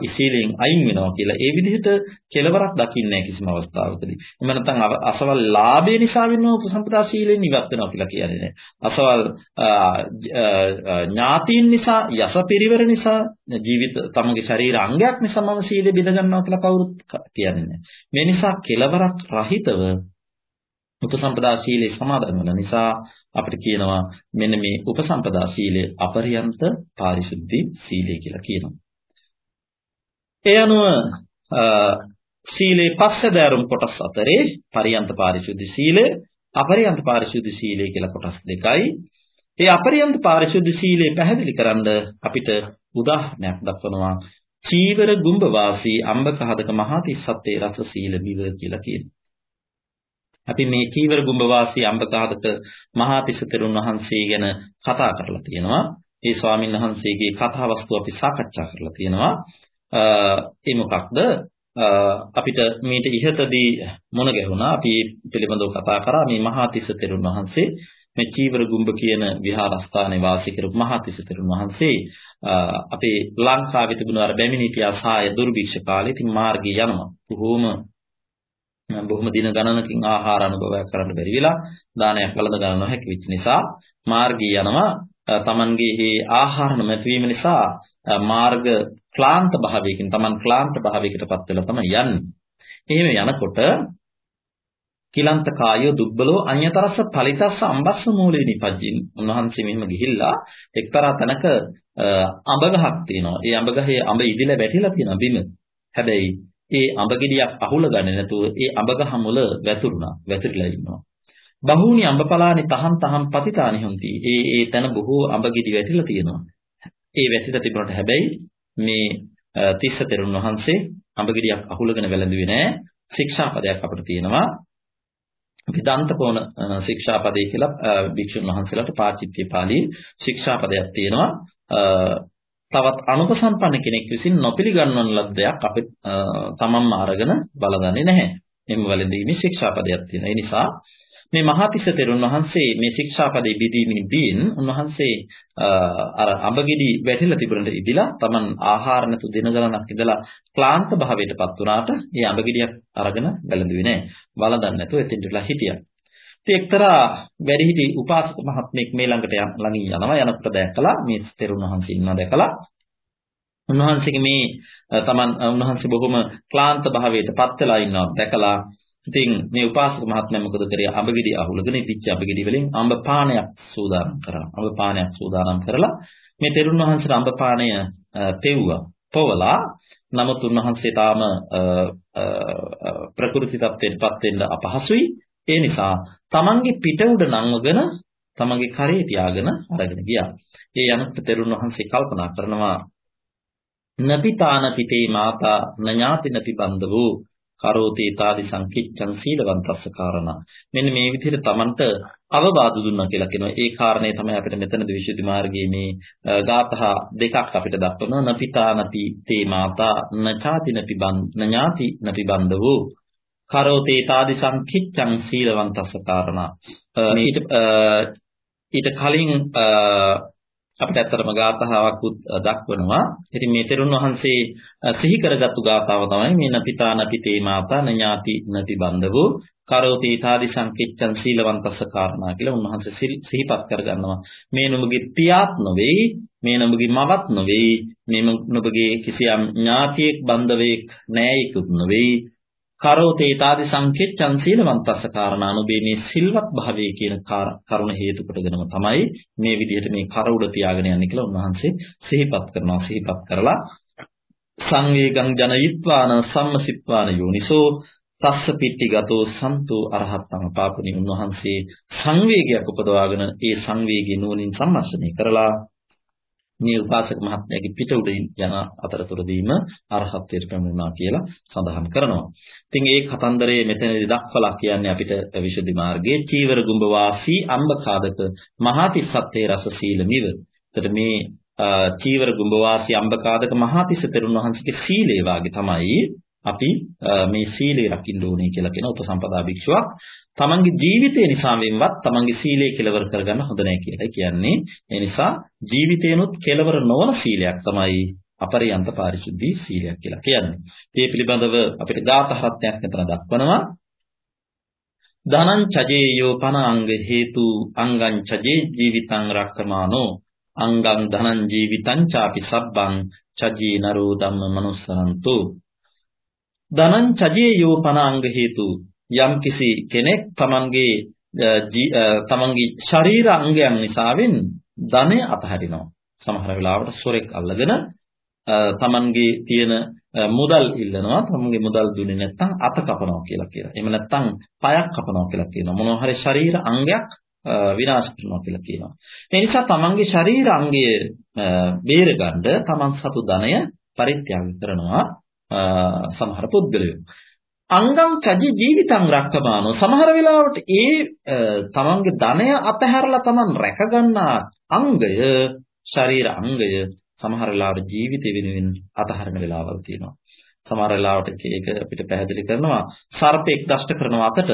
ඉසීලෙන් අයින් වෙනවා කියලා ඒ විදිහට කෙලවරක් දකින්නේ කිසිම අවස්ථාවකදී. එහෙම නැත්නම් අසවල් ලාභය නිසා වෙනව උපසම්පදා සීලෙන් ඉවත් වෙනවා කියලා කියන්නේ නැහැ. අසවල් ඥාතීන් නිසා යස පිරිවර නිසා ජීවිත තමගේ ශරීර අංගයක් නිසා මම සීලෙ බිඳ ගන්නවා කියලා කවුරුත් කියන්නේ නැහැ. මේ නිසා කෙලවරක් රහිතව උපසම්පදා සීලේ සමාදන් වෙන නිසා අපිට කියනවා මෙන්න මේ උපසම්පදා සීලය අපරියන්ත පාරිශුද්ධි සීලය කියලා කියනවා. ඒ අනුව සීලේ පස්සදෑරුම් කොටස් අතරේ පරියන්ත පාරිශුද්ධ සීලය අපරියන්ත පාරිශුද්ධ සීලය කියලා කොටස් දෙකයි. ඒ අපරියන්ත පාරිශුද්ධ සීලය පැහැදිලි කරන්න අපිට උදාහරණයක් දක්වනවා. චීවර ගුඹ වාසී අම්බක හදක මහතිස්සත්තේ රස සීල බිව කියලා කියනවා. අපි මේ චීවර ගුඹ වාසී අම්බක හදක මහතිස්ස තෙරුන් වහන්සේ ගැන කතා කරලා තියෙනවා. ඒ ස්වාමීන් වහන්සේගේ කතා වස්තු අපි සාකච්ඡා කරලා තියෙනවා. ඒ මොකක්ද? අපිට මේට ඉහතදී මොන ගැහුණා? අපි පිළිබඳව කතා කරා මේ මහාතිස්ස තෙරුන් වහන්සේ මේ චීවර ගුම්බ කියන විහාරස්ථානයේ වාසය කරපු මහාතිස්ස තෙරුන් වහන්සේ අපේ ලංකාවේ තිබුණ අර බැමිණිටියා සාය දුර්භික්ෂ කාලේ ඉතින් මාර්ගය යනවා. බොහෝම බොහොම දින ගණනකින් ආහාර අනුභවයක් කරන්න බැරි වෙලා දානයක් වළඳ ගන්න නොහැකි වෙච්ච නිසා මාර්ගය යනවා. තමන්ගේ මේ ආහාර නොමැතිවීම නිසා මාර්ග ක්ලාන්ත භාවයකින් තමන් ක්ලාන්ත භාවයකටපත් වෙලා තමයි යන්නේ. එහෙම යනකොට කිලන්ත කායෝ දුබ්බලෝ අඤ්‍යතරස්ස පලිතස්ස අම්බස්ස මූලේ නිපජ්ජින්. උන්වහන්සේ මෙහෙම ගිහිල්ලා එක්තරා තැනක අඹ ගහක් තියෙනවා. ඒ අඹ ගහේ අඹ ඉදිලා වැටිලා තියෙනවා බිම. හැබැයි ඒ අඹ ගෙඩියක් අහුල ගන්නේ නැතුව ඒ අඹ ගහ මුල වැතුරුණා. වැතිරිලා ඉන්නවා. බහූනි අඹපලානි තහන් තහන් පතිතානි හොಂತಿ. ඒ ඒ තන බොහෝ අඹ ගෙඩි වැටිලා තියෙනවා. ඒ වැටිලා තිබුණාට හැබැයි මේ තිස්ස තෙරුන් වහන්සේ අඹ ගෙඩියක් අහුලගෙන වැළඳුවේ නෑ. ශික්ෂාපදයක් අපිට තියෙනවා. විදන්තපෝන ශික්ෂාපදේ කියලා භික්ෂුන් වහන්සේලාට පාචිත්‍ය පාළි ශික්ෂාපදයක් තියෙනවා. තවත් අනුපසම්පන්න කෙනෙක් විසින් නොපිළිගන්වන ලද්දයක් අපි තමන්ම අරගෙන බලගන්නේ නැහැ. එම් වලදීමේ ශික්ෂාපදයක් තියෙනවා. ඒ නිසා මේ මහතිස්ස තෙරුන් වහන්සේ මේ ශික්ෂාපදේ බිදීමේදීන් උන්වහන්සේ අර අඹගෙඩි වැටිලා තිබුණට ඉදිලා Taman ආහාර නැතු දින ගණනක් ඉඳලා ක්ලාන්ත භාවයටපත් වුණාට ඒ අඹගෙඩියක් අරගෙන වැළඳුවේ නැහැ. වළඳන්නේ නැතුව එතෙන්ටලා හිටියා. ඉතින් එක්තරා වැඩිහිටි උපාසක මහත්මයෙක් මේ ළඟට ළඟින් යනවා යනකොට දැකලා මේ තෙරුන් වහන්සේ ඉන්නවා දැකලා උන්වහන්සේගේ මේ තමන් උන්වහන්සේ බොහොම ක්ලාන්ත භාවයටපත් වෙලා ඉන්නවා දැකලා ඉතින් මේ උපාසක මහත්මයා මොකද කරේ අඹගෙඩි අහුලගෙන ඉතිච්ච අඹගෙඩි වලින් අඹ පානයක් සූදානම් කරා. අඹ පානයක් සූදානම් කරලා මේ තෙරුන් වහන්සේට අඹ පානය තෙව්වා. පොවලා නමුත් උන්වහන්සේ තාම ප්‍රകൃති tattweටපත් වෙන්න අපහසුයි. ඒ නිසා තමන්ගේ පිට උඩ නංවගෙන තමන්ගේ කරේ තියාගෙන අරගෙන ගියා. ඒ යනකොට තෙරුන් වහන්සේ කල්පනා කරනවා නපිතාන පිතේ මාතා නඥාති නපි බන්දවෝ කරෝති තාදි සංකිච්ඡං සීලවන්තස්ස කාරණා මෙන්න මේ විදිහට Tamanට අවවාද දුන්නා කියලා කියනවා. ඒ කාරණේ තමයි අපිට මෙතනදී විශේෂ මාර්ගයේ මේ ගාථා දෙකක් අපිට දක්වනවා. නපිතානපි තේ මාතා නචාති නපි බන් නඥාති නපි බන්දවෝ කරෝති තාදි සංකිච්ඡං සීලවන්තස්ස කාරණා ඊට ඊට කලින් අපිට ඇත්තටම ගාථාවකුත් දක්වනවා. ඉතින් මේ තෙරුන් වහන්සේ සිහි කරගත්තු ගාථාව තමයි මේ නපිතා නපිතේ මාතා නඥාති නති බන්දවෝ කරෝති තාදි සංකිච්ඡන් සීලවන්තස්ස කාරණා කියලා උන්වහන්සේ සිහිපත් කරගන්නවා. මේ නුඹගේ පියාත් නොවේ, මේ නුඹගේ මවත් නොවේ, මේ නුඹගේ කිසියම් ඥාතියෙක් බන්දවෙක් නෑයෙකුත් නොවේ. කරෝතේ තාදි සංකෙච්ඡන් සීලවන්තස්ස කාරණානුබේ මේ සිල්වත් භාවයේ කියන කරුණ හේතු කොටගෙනම තමයි මේ විදිහට මේ කර උඩ තියාගෙන යන්නේ කියලා උන්වහන්සේ සිහිපත් කරනවා. සිහිපත් කරලා සංවේගං ජනයිත්වාන සම්මසිත්වාන යෝනිසෝ තස්ස පිට්ටිගතෝ සන්තෝ අරහත්තං පාපුනි. උන්වහන්සේ සංවේගයක් උපදවාගෙන ඒ සංවේගී නුවණින් සම්මර්ෂණය කරලා මේ උපාසක මහත්මයාගේ පිට උඩින් යන අතරතුරදීම අරහත්ත්වයට පැමිණුණා කියලා සඳහන් කරනවා. ඉතින් ඒ කතන්දරයේ මෙතනදී දක්වලා කියන්නේ අපිට විසුද්ධි මාර්ගයේ චීවර ගුඹ වාසී අම්බකාදක මහාතිස්සත්තේ රස සීලමිව. එතකොට මේ චීවර ගුඹ වාසී අම්බකාදක මහාතිස්ස තෙරුන් වහන්සේගේ සීලේ වාගේ තමයි අපි මේ සීලය රකින්න ඕනේ කියලා කියන උපසම්පදා භික්ෂුවක් තමන්ගේ ජීවිතය නිසා වෙන්වත් තමන්ගේ සීලය කෙලවර කරගන්න හොඳ නැහැ කියලා කියන්නේ. ඒ නිසා ජීවිතේනොත් කෙලවර නොවන සීලයක් තමයි අපරියන්ත පාරිශුද්ධි සීලයක් කියලා කියන්නේ. මේ පිළිබඳව අපිට ගාතහරත්යක් මෙතන දක්වනවා. ධනං චජේයෝ පන අංග හේතු අංගං චජේ ජීවිතං රක්කමානෝ අංගං ධනං ජීවිතං චාපි සබ්බං චජී නරෝ ධම්ම මනුස්සරන්තු ධනං චජේයෝ පන අංග හේතු යම්කිසි කෙනෙක් තමන්ගේ තමන්ගේ ශරීර අංගයන් නිසාවෙන් ධනය අතහරිනවා. සමහර වෙලාවට සොරෙක් අල්ලගෙන තමන්ගේ තියෙන මුදල් ඉල්ලනවා. තමන්ගේ මුදල් දුන්නේ නැත්නම් අත කපනවා කියලා කියනවා. එහෙම නැත්නම් පයක් කපනවා කියලා කියනවා. මොනවා හරි ශරීර අංගයක් විනාශ කරනවා කියලා කියනවා. ඒ නිසා තමන්ගේ ශරීර අංගය බේරගන්න තමන් සතු ධනය පරිත්‍යාග කරනවා සමහර පුද්ගලයෝ. අංගම් කජි ජීවිතං රක්කමානෝ. සමහර වෙලාවට ඒ තමන්ගේ ධනය අතහැරලා තමන් රැක ගන්නා අංගය ශරීර අංගය සමහර වෙලාවට ජීවිතය වෙනුවෙන් අතහරින වෙලාවල් තියෙනවා. සමහර වෙලාවට ඒක අපිට පැහැදිලි කරනවා සර්පෙක් දෂ්ට කරනවා අතට.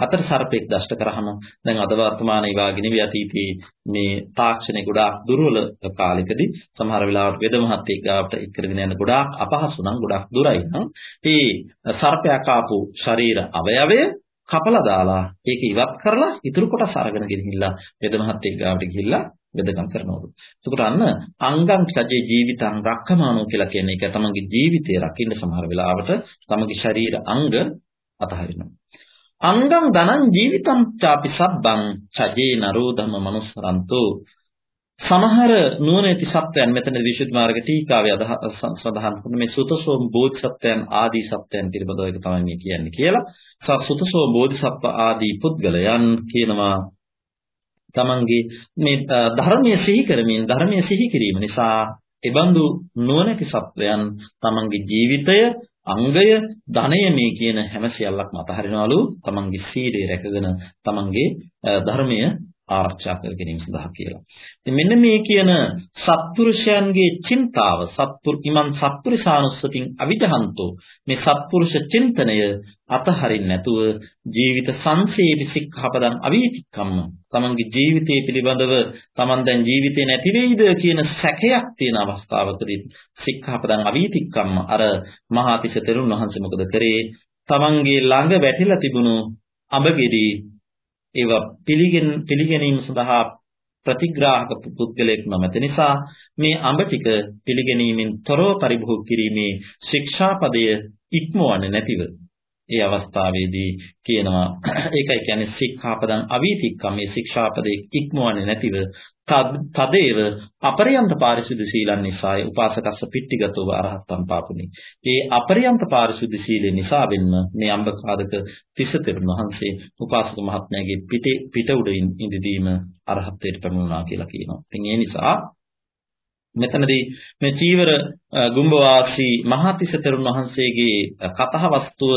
අතර සර්පෙක් දෂ්ට කරාම දැන් අද වර්තමානයේ වාගේ නෙවෙයි අතීතයේ මේ තාක්ෂණය ගොඩාක් දුර්වල කාලෙකදී සමහර වෙලාවට වෙද මහත්තයෙක් ගාවට එක්කගෙන යන ගොඩාක් අපහසු නම් ගොඩාක් දුරයි නම් මේ සර්පයා කාපු ශරීර අවයවය කපලා දාලා ඒක ඉවත් කරලා ඉතුරු කොටස් අරගෙන ගෙනහිල්ලා වෙද මහත්තයෙක් ගාවට ගිහිල්ලා වෙදකම් කරනවලු. එතකොට අන්න අංගම් සජේ ජීවිතං රක්කමානෝ කියලා කියන්නේ ඒක තමන්ගේ ජීවිතය රකින්න සමහර වෙලාවට තමන්ගේ ශරීර අංග අතහරිනවා. අංගම් ධනං ජීවිතං ചാපි සබ්බං චජේ නරෝ ධම්ම මනුස්සරන්තෝ සමහර නුවණැති සත්වයන් මෙතන විශුද්ධ මාර්ග ටීකාවේ සඳහන් කරන මේ සුතසෝම බෝධිසත්වයන් ආදී සත්වයන් පිළිබඳව එක තමයි මේ කියන්නේ කියලා. සුතසෝ බෝධිසත්ව ආදී පුද්ගලයන් කියනවා තමන්ගේ මේ ධර්මයේ සිහි කරමින් ධර්මයේ සිහි කිරීම නිසා එබඳු නුවණැති සත්වයන් තමන්ගේ ජීවිතය අංගය ධනය මේ කියන හැම සියල්ලක්ම අතහරිනවලු. තමන්ගේ සීලය රැකගෙන තමන්ගේ ධර්මය ආරක්ෂා කර ගැනීම සඳහා කියලා. ඉතින් මෙන්න මේ කියන සත්පුරුෂයන්ගේ චින්තාව සත්පුරු ඉමන් සත්පුරුෂානුස්සතින් අවිජහන්තෝ මේ සත්පුරුෂ චින්තනය අතහරින්න නැතුව ජීවිත සංසේවි සික්ඛාපදං අවීතික්කම්ම තමන්ගේ ජීවිතය පිළිබඳව තමන් දැන් ජීවිතේ නැති වෙයිද කියන සැකයක් තියෙන අවස්ථාවකදී සික්ඛාපදං අවීතික්කම්ම අර මහාතිස තෙරුන් වහන්සේ මොකද කරේ තමන්ගේ ළඟ වැටිලා තිබුණු අඹගෙඩි ඒවා පිළිගෙන පිළිගැනීම සඳහා ප්‍රතිග්‍රාහක පුද්ගලයෙක් නොමැති නිසා මේ අඹ ටික පිළිගැනීමෙන් තොරව පරිභෝග කිරීමේ ශික්ෂාපදය ඉක්මවන්නේ නැතිව ඒ අවස්ථාවේදී කියනවා ඒකයි කියන්නේ සික්ඛාපදං අවීතික්කම් මේ ශික්ෂාපදේ ඉක්මවන්නේ නැතිව තදේව අපරියන්ත පාරිශුද්ධ සීලන් නිසායි උපාසකස්ස පිට්ටිගතව අරහත්තන් පාපුනි. ඒ අපරියන්ත පාරිශුද්ධ සීලේ නිසා වෙන්න මේ අම්බකාදක තිසතෙරුන් වහන්සේ උපාසක මහත්මයාගේ පිටේ පිට උඩින් ඉඳීම අරහත්ත්වයට පැමුණා කියලා කියනවා. ඉතින් ඒ නිසා මෙතනදී මේ චීවර ගුම්බවාසී මහතිසතරුන් වහන්සේගේ කතා වස්තුව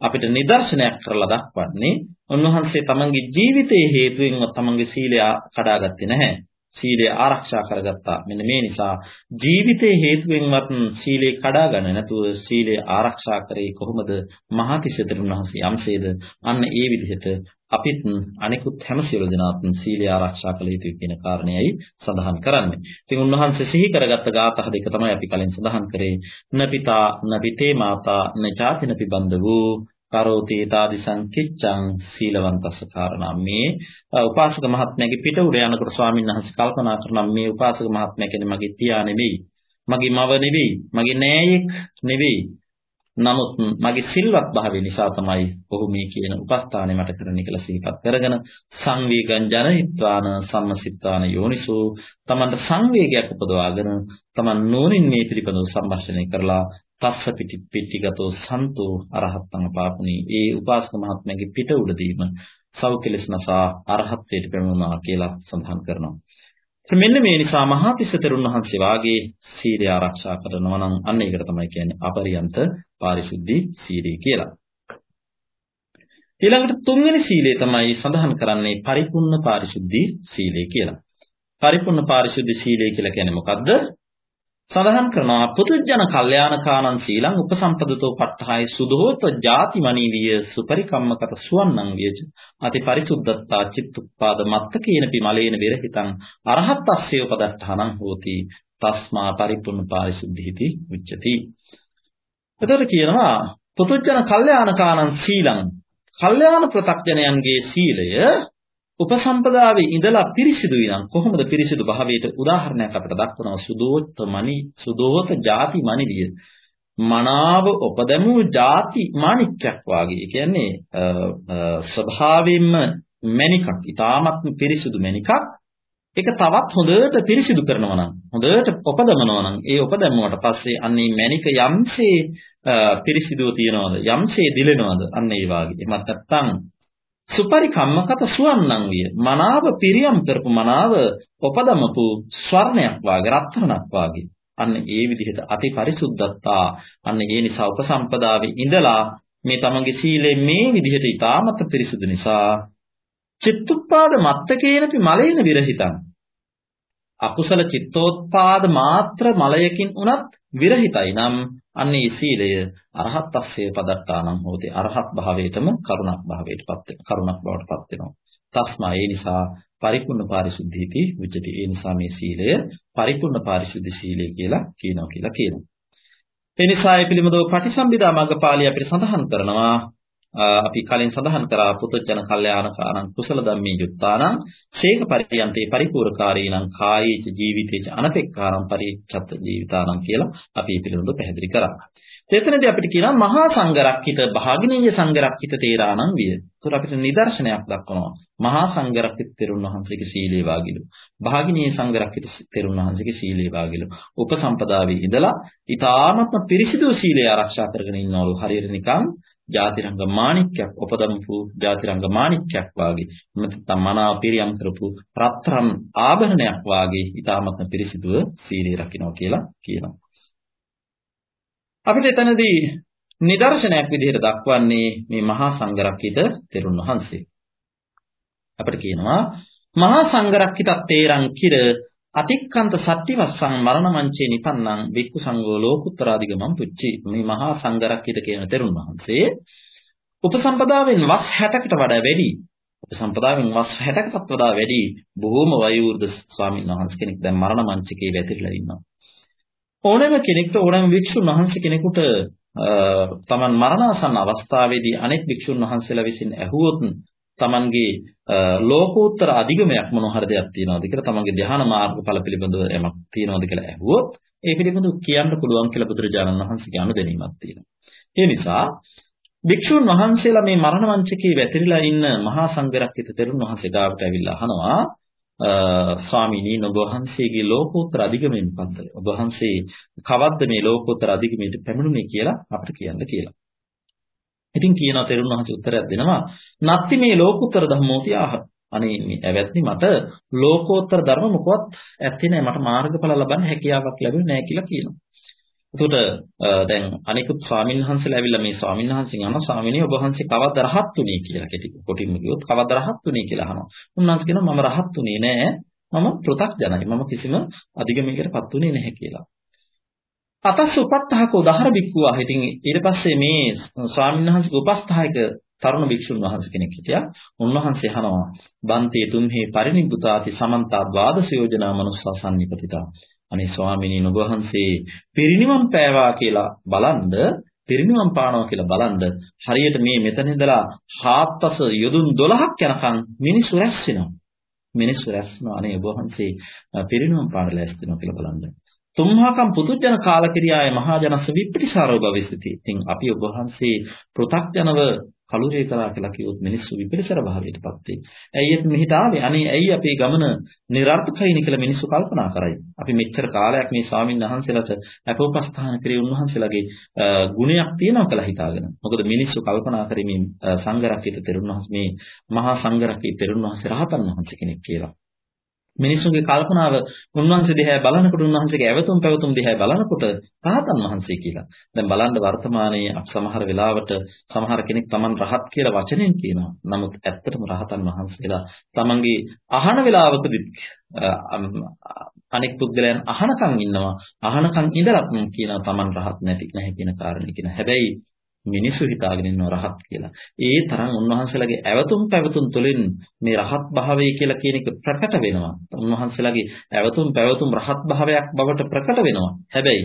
අපිට නිදර්ශනයක් කරලා දක්වන්නේ උන්වහන්සේ තමන්ගේ ජීවිතයේ හේතුවෙන් තමන්ගේ සීලය කඩාගත්තේ නැහැ. සීලය ආරක්ෂා කරගත්තා. මෙන්න මේ නිසා ජීවිතයේ හේතුවෙන්වත් සීලය කඩා ගන්න නැතුව සීලය ආරක්ෂා කරේ කොහොමද? මහතිසතරුන් වහන්සේ යම්සේද අන්න ඒ විදිහට අපිත් අනිකුත් හැම සියලු දෙනාත් සීලය ආරක්ෂා කළ යුතුයි කියන කාරණයයි සඳහන් කරන්නේ. ඉතින් උන්වහන්සේ සිහි කරගත්ත ගාථා දෙක තමයි අපි කලින් සඳහන් කරේ. නපිතා නපිතේ මාතා නචාති නපි බන්දවූ කරෝති තාදි සංකිච්ඡං සීලවන්තස්ස කාරණා මේ උපාසක මහත්මයාගේ පිට උඩ යනකොට ස්වාමීන් වහන්සේ කල්පනා කරනවා මේ උපාසක මහත්මයා කියන්නේ මගේ පියා නෙවෙයි මගේ මව නෙවෙයි මගේ නෑයෙක් නෙවෙයි නමුත් මගේ සිල්වත් භාවය නිසා තමයි ඔහු මේ කියන උපස්ථානය මට කරන්න කියලා සිහිපත් කරගෙන සංවේගං ජනහිත්වාන සම්මසිත්වාන යෝනිසෝ තමන්ට සංවේගයක් උපදවාගෙන තමන් නෝනින් මේ පිළිපදව සම්භාෂණය කරලා තස්ස පිටි පිටිගතෝ සන්තෝ අරහත්තං පාපුනි ඒ උපාසක මහත්මයාගේ පිට උඩදීම සෞඛලස් නසා අරහත්ත්වයට පැමුණා කියලා සඳහන් කරනවා. මෙන්න මේ නිසා මහා තිස්සතරුන් වහන්සේ වාගේ සීලය ආරක්ෂා කරනවා නම් අන්න ඒකට තමයි කියන්නේ අපරියන්ත පාරිශුද්ධි සීලය කියලා. ඊළඟට තුන්වෙනි සීලය තමයි සඳහන් කරන්නේ පරිපූර්ණ පාරිශුද්ධි සීලය කියලා. පරිපූර්ණ පාරිශුද්ධි සීලය කියලා කියන්නේ මොකද්ද? සඳහන් කරනවා පුදුජන කල්යාණකානං සීලං උපසම්පදතෝ පට්ඨාය සුදෝත ಜಾති මනීවිය සුපරිකම්මකත සුවන්නං වියච අති පරිසුද්ධත්තා චිත්තුප්පාද මත්ත කියන පිමලේන විරහිතං අරහත්ත්වයේ උපදට්ඨානං හෝති තස්මා පරිපූර්ණ පාරිශුද්ධිති උච්චති එතකොට කියනවා පුදුජන කල්යාණකානං සීලං. කල්යාණ ප්‍රත්‍යඥයන්ගේ සීලය උපසම්පදාවේ ඉඳලා පිරිසිදුයි නම් කොහොමද පිරිසිදු? භාවයට උදාහරණයක් අපිට දක්වනවා. සුදෝත් මණි සුදෝත ಜಾති මණිවිය මනාව උපදමු ಜಾති මාණික්යක් වාගේ. කියන්නේ ස්වභාවයෙන්ම මණිකක් ඊටාත්ම පිරිසිදු මණිකක්. ඒක තවත් හොඳට පිරිසිදු කරනවා නම් හොඳට උපදමනවා නම් ඒ උපදැමුවට පස්සේ අන්නේ මණික යම්සේ පිරිසිදුව තියනවද යම්සේ දිලෙනවද අන්න ඒ වාගේ එමත් නැත්නම් සුපරිකම්මකත සුවන්නං විය. මනාව පිරියම් කරපු මනාව උපදමපු ස්වර්ණයක් වාගේ රත්තරණක් වාගේ. අන්න ඒ විදිහට අති පරිසුද්ධත්තා. අන්න ඒ නිසා උපසම්පදාවේ ඉඳලා මේ තමන්ගේ සීලය මේ විදිහට ඊටමත් පිරිසුදු නිසා චිත්තුප්පාද මත්තකේනපි මලේන විරහිතං අකුසල චිත්තෝත්පාද මාත්‍ර මලයකින් උනත් විරහිතයි නම් අන්නේ සීලය අරහත්ත්වයේ පදත්තානම් හොතේ අරහත් භාවයටම කරුණක් භාවයටපත් වෙන කරුණක් බවටපත් වෙනවා. තස්මා ඒ නිසා පරිපූර්ණ පාරිශුද්ධීති උච්චති. ඒ නිසා මේ සීලය පරිපූර්ණ පාරිශුද්ධ සීලය කියලා කියනවා කියලා කියනවා. ඒ නිසා ඒ පිළිබඳව පටිසම්භිදා මග්ගපාළිය අපිට සඳහන් කරනවා අපි කලින් සඳහන් කරා පුතජන කල්යාණකාරං කුසල ධම්මේ යුත්තානං ශේක පරියන්තේ පරිපූර්ණකාරීණං කායීච ජීවිතේච අනපෙක්කාරං පරිච්ඡත් ජීවිතානං කියලා අපි මේ පිළිබඳව පැහැදිලි කරා. එතනදී අපිට කියනවා මහා සංඝරක්කිත භාගිනීය සංඝරක්කිත තේරාණං විය. ඒතර අපිට නිදර්ශනයක් දක්වනවා. මහා සංඝරක්කිත තෙරුන් වහන්සේගේ සීලේ වාගිලු. භාගිනීය සංඝරක්කිත තෙරුන් වහන්සේගේ සීලේ වාගිලු. උපසම්පදාවේ ඉඳලා ඊ타ත්ම පිරිසිදු සීලය ආරක්ෂා කරගෙන ඉන්නවලු. හරියට නිකන් ජාතිරංග මාණික්කයක් උපදම්පු ජාතිරංග මාණික්කයක් වාගේ නැත්නම් මනාව පිරියම් කරපු රත්තරන් ආභරණයක් වාගේ ඊටාත්ම පිරිසිදුව සීලය රකින්න කියලා කියනවා. අපිට එතනදී නිදර්ශනයක් විදිහට දක්වන්නේ මේ මහා සංඝරක්කිත තෙරුන් වහන්සේ. අපිට කියනවා මහා සංඝරක්කිතත් තේරං කිර අතික්කන්ත සත්‍යවස්සං මරණ මංචේ නිපන්නං වික්ඛු සංඝෝ ලෝකුත්තරාදිගමං පුච්චි. මේ මහා සංඝරක්කිත කියන තෙරුන් වහන්සේ උපසම්පදාවෙන් වස් 60කට වඩා වැඩි. උපසම්පදාවෙන් වස් 60කටත් වඩා වැඩි. බොහෝම වයෝවෘද්ධ ස්වාමීන් වහන්සේ කෙනෙක් දැන් මරණ මංචකේ වැතිරලා ඉන්නවා. ඕනෑම කෙනෙක්ට ඕනෑම වික්ෂුන් වහන්සේ කෙනෙකුට තමන් මරණාසන්න අවස්ථාවේදී අනෙක් වික්ෂුන් වහන්සේලා විසින් ඇහුවොත් තමන්ගේ ලෝකෝත්තර අධිගමයක් මොන හරි දෙයක් තියනවාද කියලා තමන්ගේ ධ්‍යාන මාර්ගඵල පිළිබඳව යමක් තියනවාද කියලා ඇහුවොත් ඒ පිළිබඳව කියන්න පුළුවන් කියලා බුදුරජාණන් වහන්සේගේ අනුදැනීමක් තියෙනවා. ඒ නිසා භික්ෂුන් වහන්සේලා මේ මරණ මංචකේ වැතිරිලා ඉන්න මහා සංඝරත්නය තෙරුන් වහන්සේ ගාවට ඇවිල්ලා අහනවා ස්වාමීනි ඔබ වහන්සේගේ ලෝකෝත්තර අධිගමෙන් පන්දල ඔබ වහන්සේ කවද්ද මේ ලෝකෝත්තර අධිගමයට පැමිණුනේ කියලා අපිට කියන්න කියලා. ඉතින් කියනවා තෙරුන් වහන්සේ උත්තරයක් දෙනවා නත්ති මේ ලෝකෝත්තර ධම්මෝති ආහ. අනේ මේ ඇවැත්නි මට ලෝකෝත්තර ධර්ම මොකවත් ඇත්තේ නැහැ මට මාර්ගඵල ලබන්න හැකියාවක් ලැබෙන්නේ නැහැ කියලා කියනවා. එතකොට දැන් අනිකුත් ස්වාමීන් වහන්සේලා ඇවිල්ලා මේ ස්වාමීන් වහන්සේගෙන් අහනවා ස්වාමීනි ඔබ වහන්සේ කවද්ද රහත් උනේ කියලා කෙටි කොටින්ම කිව්වොත් කවද්ද රහත් උනේ කියලා අහනවා. උන්වහන්සේ කියනවා මම රහත් උනේ නෑ. මම පෘථග්ජනයි. මම කිසිම අධිගමයකටපත් උනේ නැහැ කියලා. අතස් උපත්තහක උදාහර බික්කුවා. ඉතින් ඊට පස්සේ මේ ස්වාමීන් වහන්සේගේ උපස්ථායක තරුණ භික්ෂුන් වහන්සේ කෙනෙක් හිටියා. උන්වහන්සේ අහනවා බන්තේ තුම්හි පරිනිබ්බුතාති සමන්තා ද්වාදස යෝජනා මනුස්සා සම්නිපතිතා. අනේ ස්වාමීනි නුඹ වහන්සේ පිරිනිවන් පෑවා කියලා බලන්ද පිරිනිවන් පානවා කියලා බලන්ද හරියට මේ මෙතන ඉඳලා හාත්පස යොදුන් 12ක් යනකම් මිනිස්සු රැස් වෙනවා. මිනිස්සු රැස් වෙනවා අනේ ඔබ වහන්සේ පිරිනිවන් පාන ලෑස්ති වෙනවා කියලා බලන්න. තුම්හාකම් පුදුජන කාලකිරියාවේ මහා ජනස විපටිසාරව භවිස්සති. ඉතින් අපි ඔබ වහන්සේ පෘ탁ජනව කලුරේ කරා කියලා කිව්වොත් මිනිස්සු විපටිසාර භාවයටපත් වෙයි. ඇයි ඒත් මෙහිට ආවේ? අනේ ඇයි අපේ ගමන નિરර්ථකයිනේ කියලා මිනිස්සු කල්පනා කරයි. අපි මෙච්චර කාලයක් මේ ස්වාමීන් වහන්සේලාට අපෝපස්ථාන කරේ උන්වහන්සේලාගේ ගුණයක් තියෙනවා කියලා හිතාගෙන. මොකද මිනිස්සු කල්පනා කරේ මේ සංඝරක්කිත තෙරුන් වහන්සේ මේ මහා සංඝරක්කිත තෙරුන් වහන්සේ රහතන් වහන්සේ කෙනෙක් කියලා. මිනිසුන්ගේ කල්පනාව උන්වහන්සේ දිහා බලනකොට උන්වහන්සේගේ ඇවතුම් පැවතුම් දිහා බලනකොට රහතන් වහන්සේ කියලා. දැන් බලන්න වර්තමානයේ සමහර වෙලාවට සමහර කෙනෙක් Taman රහත් කියලා වචනෙන් කියනවා. නමුත් ඇත්තටම රහතන් වහන්සේලා Tamanගේ අහන වෙලාවකදී අනෙක් පුද්ගලයන් අහනකම් ඉන්නවා. අහනකම් ඉඳලත් කියනවා Taman රහත් නැති නැහැ කියන කාරණේ කියන. හැබැයි මිනිසු හිතාගෙන ඉන්නවා රහත් කියලා. ඒ තරම් උන්වහන්සේලාගේ ඇවතුම් පැවතුම් තුළින් මේ රහත් භාවය කියලා කියන එක ප්‍රකට වෙනවා. උන්වහන්සේලාගේ ඇවතුම් පැවතුම් රහත් භාවයක් බවට ප්‍රකට වෙනවා. හැබැයි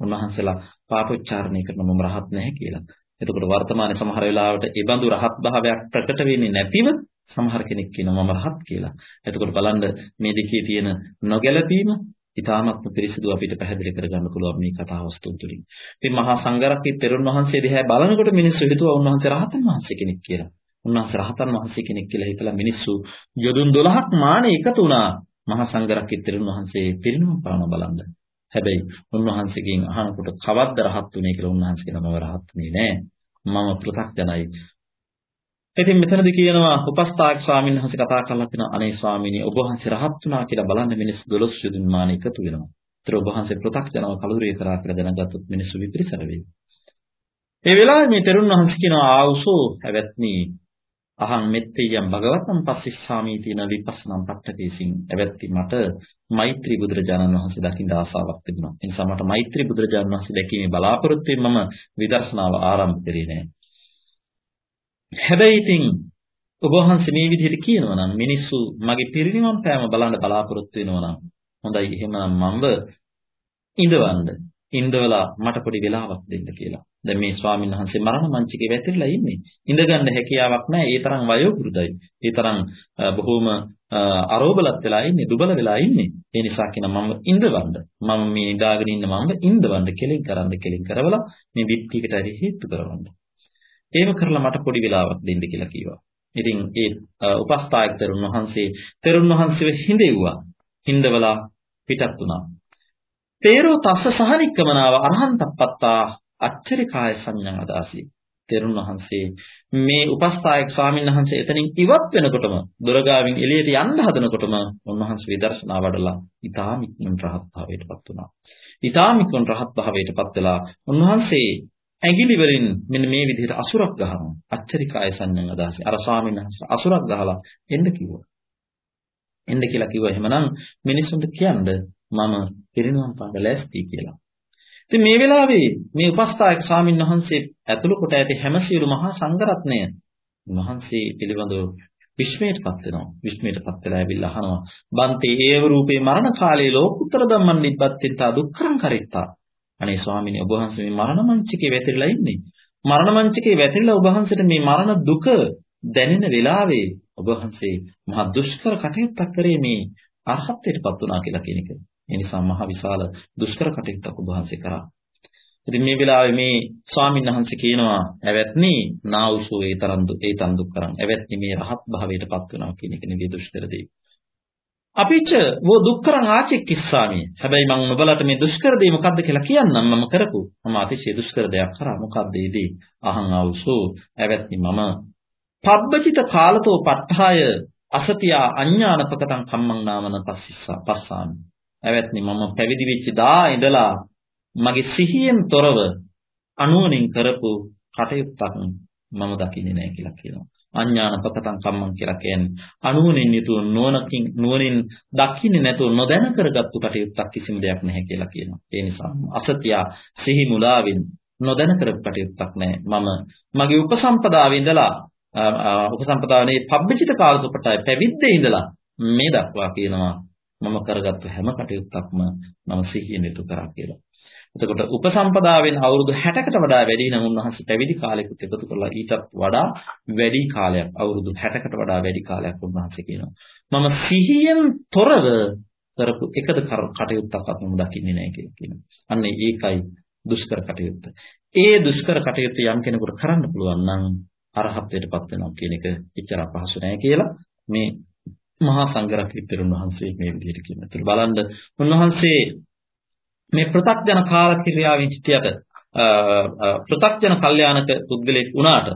උන්වහන්සේලා පාපොච්චාරණය කරන මම රහත් නැහැ කියලා. එතකොට වර්තමානයේ සමහර වෙලාවට ඒ බඳු රහත් භාවයක් ප්‍රකට වෙන්නේ නැතිව සමහර කෙනෙක් කියනවා මම රහත් කියලා. එතකොට බලන්න මේ දෙකේ තියෙන නොගැලපීම ඊ타මත්ම පිරිසිදු අපිට පැහැදිලි කරගන්න පුළුවන් මේ කතා වස්තුව තුළින්. ඉතින් මහා සංඝරත්නයේ තෙරුන් වහන්සේ දිහා බලනකොට මිනිස්සු හිතුවා උන්වහන්සේ රහතන් වහන්සේ කෙනෙක් කියලා. උන්වහන්සේ රහතන් වහන්සේ කෙනෙක් කියලා හිතලා මිනිස්සු යොදුන් 12ක් මානෙ එකතු වුණා මහා සංඝරත්නයේ තෙරුන් වහන්සේ පිරිනුවම් පාන බලන්න. හැබැයි උන්වහන්සේගෙන් අහනකොට කවද්ද රහත් උනේ කියලා උන්වහන්සේ කියනවා මම රහත් උනේ නෑ. මම පෘථග්ජනයි. ඉතින් මෙතනදී කියනවා උපස්ථායක ස්වාමීන් වහන්සේ කතා කරලා තියෙනවා අනේ ස්වාමීනි ඔබ වහන්සේ රහත් වුණා කියලා බලන්න මිනිස්සු 12 යොදුන් මාන එකතු වෙනවා. ඒතර ඔබ වහන්සේ ප්‍රත්‍යක්ෂනව කලුරිය කරා කියලා දැනගත්තොත් මිනිස්සු විපිරිසර වෙයි. ඒ වෙලාවේ මේ තෙරුන් වහන්සේ කියනවා ආවුසෝ හැවැත්නි අහං මෙත්තේයම් භගවතම් පස්සිස්සාමි තියෙන විපස්සනම් පට්ඨකේසින් ඇවැත්ටි මට මෛත්‍රී බුදුරජාණන් වහන්සේ දකින්න ආසාවක් තිබුණා. ඒ නිසා මට මෛත්‍රී බුදුරජාණන් වහන්සේ දැකීමේ බලාපොරොත්තුවෙන් මම විදර්ශනාව ආරම්භ කරේ නෑ. හැබැයි ඉතින් ඔබ වහන්සේ මේ විදිහට කියනවා නම් මිනිස්සු මගේ පිරිනිවන් පෑම බලන්න බලාපොරොත්තු වෙනවා නම් හොඳයි එහෙමනම් මම්ව ඉඳවන්න. ඉඳවලා මට පොඩි වෙලාවක් දෙන්න කියලා. දැන් මේ ස්වාමීන් වහන්සේ මරණ මංචකේ වැතිරලා ඉන්නේ. ඉඳගන්න හැකියාවක් නැහැ. ඒ තරම් වයෝවෘද්ධයි. ඒ තරම් බොහෝම අරෝබලත් වෙලා ඉන්නේ, දුබල වෙලා ඉන්නේ. ඒ නිසා කියන මම ඉඳවන්න. මම මේ ඉඳාගෙන ඉන්න මම ඉඳවන්න කෙලින් කරන්න කෙලින් කරවලා මේ විත්තිකට හේතු කරවන්න. ඒව කරලා මට පොඩි වෙලාවක් දෙන්න කියලා කිව්වා. ඉතින් ඒ උපස්ථායක තරුණ වහන්සේ තරුණ වහන්සේව හිඳෙව්වා. හිඳවලා පිටත් වුණා. තේරෝ තස්ස සහනික්කමනාව අරහන්තප්පත්තා අච්චරිකාය සංඥා අදාසි. තෙරුණ වහන්සේ මේ උපස්ථායක ස්වාමීන් වහන්සේ එතනින් ඉවත් වෙනකොටම දොරගාවින් එළියට යන්න හදනකොටම උන්වහන්සේ විදර්ශනා වඩලා ඊ타මික්මන් රහත් භාවයටපත් වුණා. ඊ타මික්මන් රහත් භාවයටපත් වෙලා උන්වහන්සේ ඇඟිලි වලින් මෙන්න මේ විදිහට අසුරක් ගහනවා. අච්චරිකාය සංඥා අදහස. අර ස්වාමීන් වහන්සේ අසුරක් ගහලා එන්න කිව්වා. එන්න කියලා කිව්වා එහෙමනම් මිනිසුන්ට කියන්න මම පිරිනුවම් පාන්න ලෑස්ති කියලා. ඉතින් මේ වෙලාවේ මේ උපස්ථායක ස්වාමීන් වහන්සේ ඇතුළු කොට ඇති හැම සියලු මහා සංඝරත්නය වහන්සේ පිළිබඳව විශ්මයටපත් වෙනවා. විශ්මයටපත් වෙලා ඇවිල්ලා අහනවා. බන්තේ ඒව රූපේ මරණ කාලයේ ලෝකුත්තර ධම්මං නිබ්බත්තින්තා දුක්ඛං කරිත්තා. අනේ ස්වාමීනි ඔබ වහන්සේ මේ මරණ මංචකේ වැතිරලා ඉන්නේ. මරණ මංචකේ වැතිරලා ඔබ වහන්සේට මේ මරණ දුක දැනෙන වෙලාවේ ඔබ වහන්සේ මහා දුෂ්කර කටයුත්තක් කරේ මේ අරහත්ත්වයටපත් වුණා කියලා කියන එක. ඒ නිසා මහ විශාල දුෂ්කර කටයුත්තක් ඔබ වහන්සේ කරා. ඉතින් මේ වෙලාවේ මේ ස්වාමීන් වහන්සේ කියනවා ඇවැත්නි නාවුසෝ ඒ තරම් ඒ තන් දුක් කරන් ඇවැත්නි මේ රහත් භාවයටපත් වෙනවා කියන එක නෙවෙයි දුෂ්කර දෙය. අපිච්ච වෝ දුක්කරං ආචෙක්කිස්සාමි. හැබැයි මම ඔබලට මේ දුෂ්කර දේ මොකද්ද කියලා කියන්නම් මම කරපු. මම අතිශය දුෂ්කර දෙයක් කරා. මොකද්ද ඒ දේ? අහං ආවුසෝ ඇවැත්නි මම පබ්බචිත කාලතෝ ප ဋ ාය අසතියා අඥානපකතං කම්මං නාමන පස්සිස්සා පස්සාමි. ඇවැත්නි මම පැවිදි වෙච්ච දා ඉඳලා මගේ සිහියෙන් තොරව අනුවණින් කරපු කටයුත්තක් මම දකින්නේ නැහැ කියලා කියනවා. අඥානපකතං කම්මං කියලා කියන්නේ අනුවණින් යුතුව නුවණකින් නුවණින් දකින්නේ නැතුව නොදැන කරගත්තු කටයුත්තක් කිසිම දෙයක් නැහැ කියලා කියනවා. ඒ නිසා අසතියා සිහි මුලාවෙන් නොදැන කරපු කටයුත්තක් නැහැ. මම මගේ උපසම්පදාවේ ඉඳලා උපසම්පදානේ පබ්බචිත කාලසුපටයි පැවිද්දේ ඉඳලා මේ දක්වා කියනවා මම කරගත්තු හැම කටයුත්තක්ම මම සිහියෙන් යුතු කරා කියලා. එතකොට උපසම්පදාවෙන් අවුරුදු 60කට වඩා වැඩි නම් උන්වහන්සේ පැවිදි කාලෙකුත් එකතු කරලා ඊටත් වඩා වැඩි කාලයක් අවුරුදු 60කට වඩා වැඩි කාලයක් උන්වහන්සේ කියනවා. මම සිහියෙන් තොරව කරපු එකද කටයුත්තක්වත් මම දකින්නේ නැහැ කියලා කියනවා. අන්න ඒකයි දුෂ්කර කටයුත්ත. ඒ දුෂ්කර කටයුත්ත යම් කෙනෙකුට කරන්න පුළුවන් නම් අරහත්ත්වයටපත් වෙනවා කියන එක එච්චර අපහසු නෑ කියලා මේ මහා සංඝරත්නයන් වහන්සේ මේ විදිහට කියනවා. ඒතර බලන්න උන්වහන්සේ මේ ප්‍රත්‍යඥ කාල ක්‍රියාවෙන් සිටියට ප්‍රත්‍යඥ කල්යාණක පුද්ගලෙක් වුණාට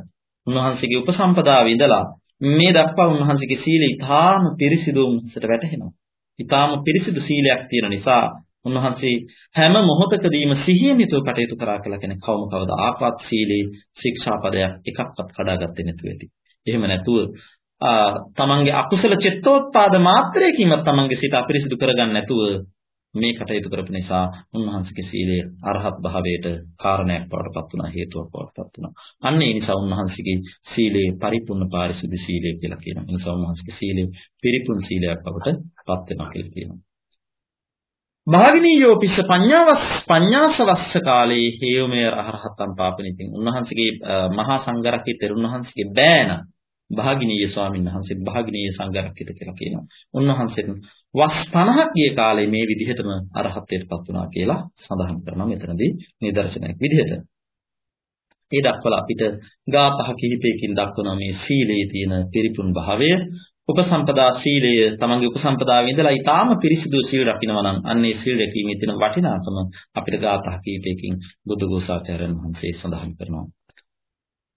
උන්වහන්සේගේ උපසම්පදාව ඉඳලා මේ දක්වා උන්වහන්සේගේ සීලය ඊටාම පිරිසිදු උන්සට වැටහෙනවා. ඊටාම පිරිසිදු සීලයක් තියෙන නිසා උන්වහන්සේ හැම මොහොතකදීම සිහියෙන් යුතුව කටයුතු කරා කියලා කෙනෙක් කවම කවදා ආපත් සීලේ ශික්ෂාපදයක් එකක්වත් කඩාගත්තේ නැතුව ඇති. එහෙම නැතුව තමන්ගේ අකුසල චිත්තෝත්පාද මාත්‍රයකින්වත් තමන්ගේ සිත අපිරිසිදු කරගන්න නැතුව මේ කටයුතු කරපු නිසා උන්වහන්සේගේ සීලය අරහත් භාවයට කාරණයක් බවට පත් වුණා හේතුවක් බවට පත් වුණා. අන්න ඒ නිසා උන්වහන්සේගේ සීලය පරිපූර්ණ පාරිශුද්ධ සීලය කියලා කියනවා. ඒ නිසා උන්වහන්සේගේ සීලය පිරිපුන් සීලයක් බවට පත් වෙනවා කියලා කියනවා. භාගිනීයෝ පිස්ස පඤ්ඤාවස් පඤ්ඤාසවස්ස කාලේ හේයමේ අරහතම් පාපනිතින් උන්වහන්සේගේ මහා සංඝරක්කේ තෙරුණහන්සේගේ බෑන භාගිනීය ස්වාමීන් වහන්සේ භාගිනීය සංඝරක්කිත කියලා කියනවා. උන්වහන්සේට වස් 50ක් ගිය කාලේ මේ විදිහටම අරහත්ත්වයටපත් වුණා කියලා සඳහන් කරනවා මෙතනදී නිදර්ශනයක් විදිහට. ඒ දක්වලා අපිට ගාථා කිහිපයකින් දක්වන මේ සීලේ තියෙන පිරිපුන් භාවය උපසම්පදා සීලය තමන්ගේ උපසම්පදාවේ ඉඳලා ඊටාම පිරිසිදු සීල රකින්නවා නම් අන්නේ සීල රැකීමේ තියෙන වටිනාකම අපිට ගාථා කීපයකින් බුදු ගෝසාචාර්යන් වහන්සේ සඳහන් කරනවා.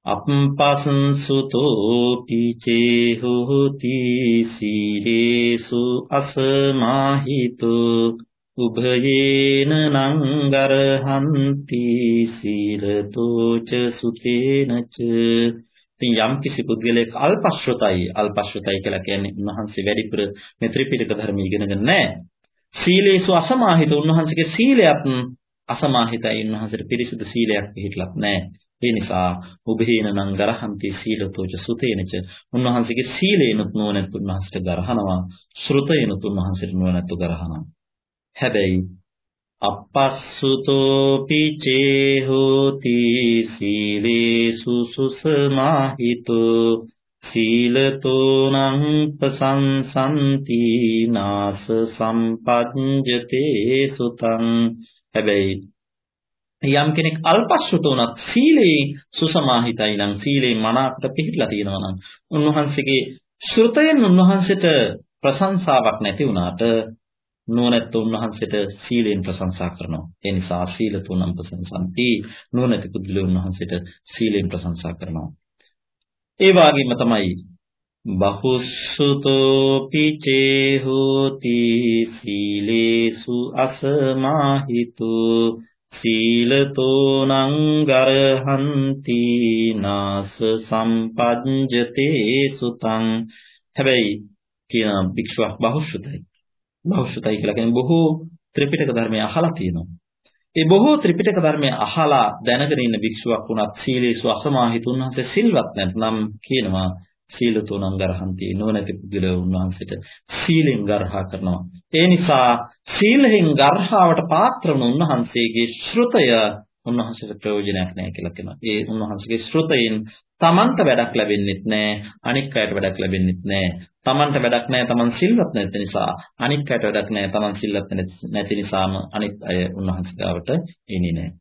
අප්පසංසුතෝ පිචේ හෝති සීලේසු අසමාහිතෝ උභයේන නංගරහන්ති සීලතෝ ච සුතේනච ඉතින් යම් කිසි පුද්ගලයෙක් අල්පශ්‍රතයි අල්පශ්‍රතයි කියලා කියන්නේ උන්වහන්සේ වැඩිපුර මේ ත්‍රිපිටක ධර්ම ඉගෙනගෙන නැහැ. සීලේසු අසමාහිත උන්වහන්සේගේ සීලයක් අසමාහිතයි උන්වහන්සේට පිරිසුදු සීලයක් පිළිట్లක් නැහැ. ඒ නිසා උභේන නම් ගරහන්ති සීලතෝච සුතේනච. උන්වහන්සේගේ සීලේනොත් නොනැත් උන්වහන්සේට ගරහනවා. ශ්‍රුතේනොත් උන්වහන්සේට නොනැත්තු ගරහනවා. හැබැයි අපස්සුතෝ පිචේ හෝති සීලේසු සුසමාහිතෝ සීලතෝනං පසංසන්ති නාස සම්පජ්ජතේ සුතං. හැබැයි යම් කෙනෙක් අල්පශ්‍රුත වුණත් සීලේ සුසමාහිතයි නම් සීලේ මනාකට පිළිපලා තියෙනවා නම් උන්වහන්සේගේ ශ්‍රුතයෙන් උන්වහන්සේට ප්‍රශංසාවක් නැති වුණාට නුවණැත්ත උන්වහන්සේට සීලෙන් ප්‍රශංසා කරනවා. ඒ නිසා සීල තුනම් ප්‍රශංසන්ති නුවණැති පුදුලේ උන්වහන්සේට සීලෙන් ප්‍රශංසා කරනවා. ඒ වගේම තමයි බහුසුතෝ පිචේ හෝති සීලේසු අසමාහිතෝ සීලතෝනං ගරහන්ති නාස සම්පජ්ජතේ සුතං හැබැයි කියන භික්ෂුවක් බහුශ්‍රතයි. බහුශ්‍රතයි කියලා කියන්නේ බොහෝ ත්‍රිපිටක ධර්මය අහලා තියෙනවා. ඒ බොහෝ ත්‍රිපිටක ධර්මය අහලා දැනගෙන ඉන්න භික්ෂුවක් වුණත් සීලේසු අසමාහිත උන්වහන්සේ සිල්වත් නැත්නම් කියනවා සීලතෝනම් ගරහන්ති නොනැති පුදුලෝ උන්වහන්සේට සීලෙන් ගර්හා කරනවා. ඒ නිසා සීලෙන් ගර්හාවට පාත්‍ර වුණ උන්වහන්සේගේ ශ්‍රුතය උන්වහන්සේට ප්‍රයෝජනයක් නැහැ කියලා කියනවා. ඒ උන්වහන්සේගේ ශ්‍රුතයෙන් තමන්ට වැඩක් ලැබෙන්නෙත් නැහැ, අනික් අයට වැඩක් ලැබෙන්නෙත් නැහැ. තමන්ට වැඩක් නැහැ, තමන් සිල්වත් නැති නිසා, අනික් අයට වැඩක් නැහැ, තමන් සිල්වත් නැති නිසාම අනිත් අය උන්වහන්සේ ගාවට එන්නේ නැහැ.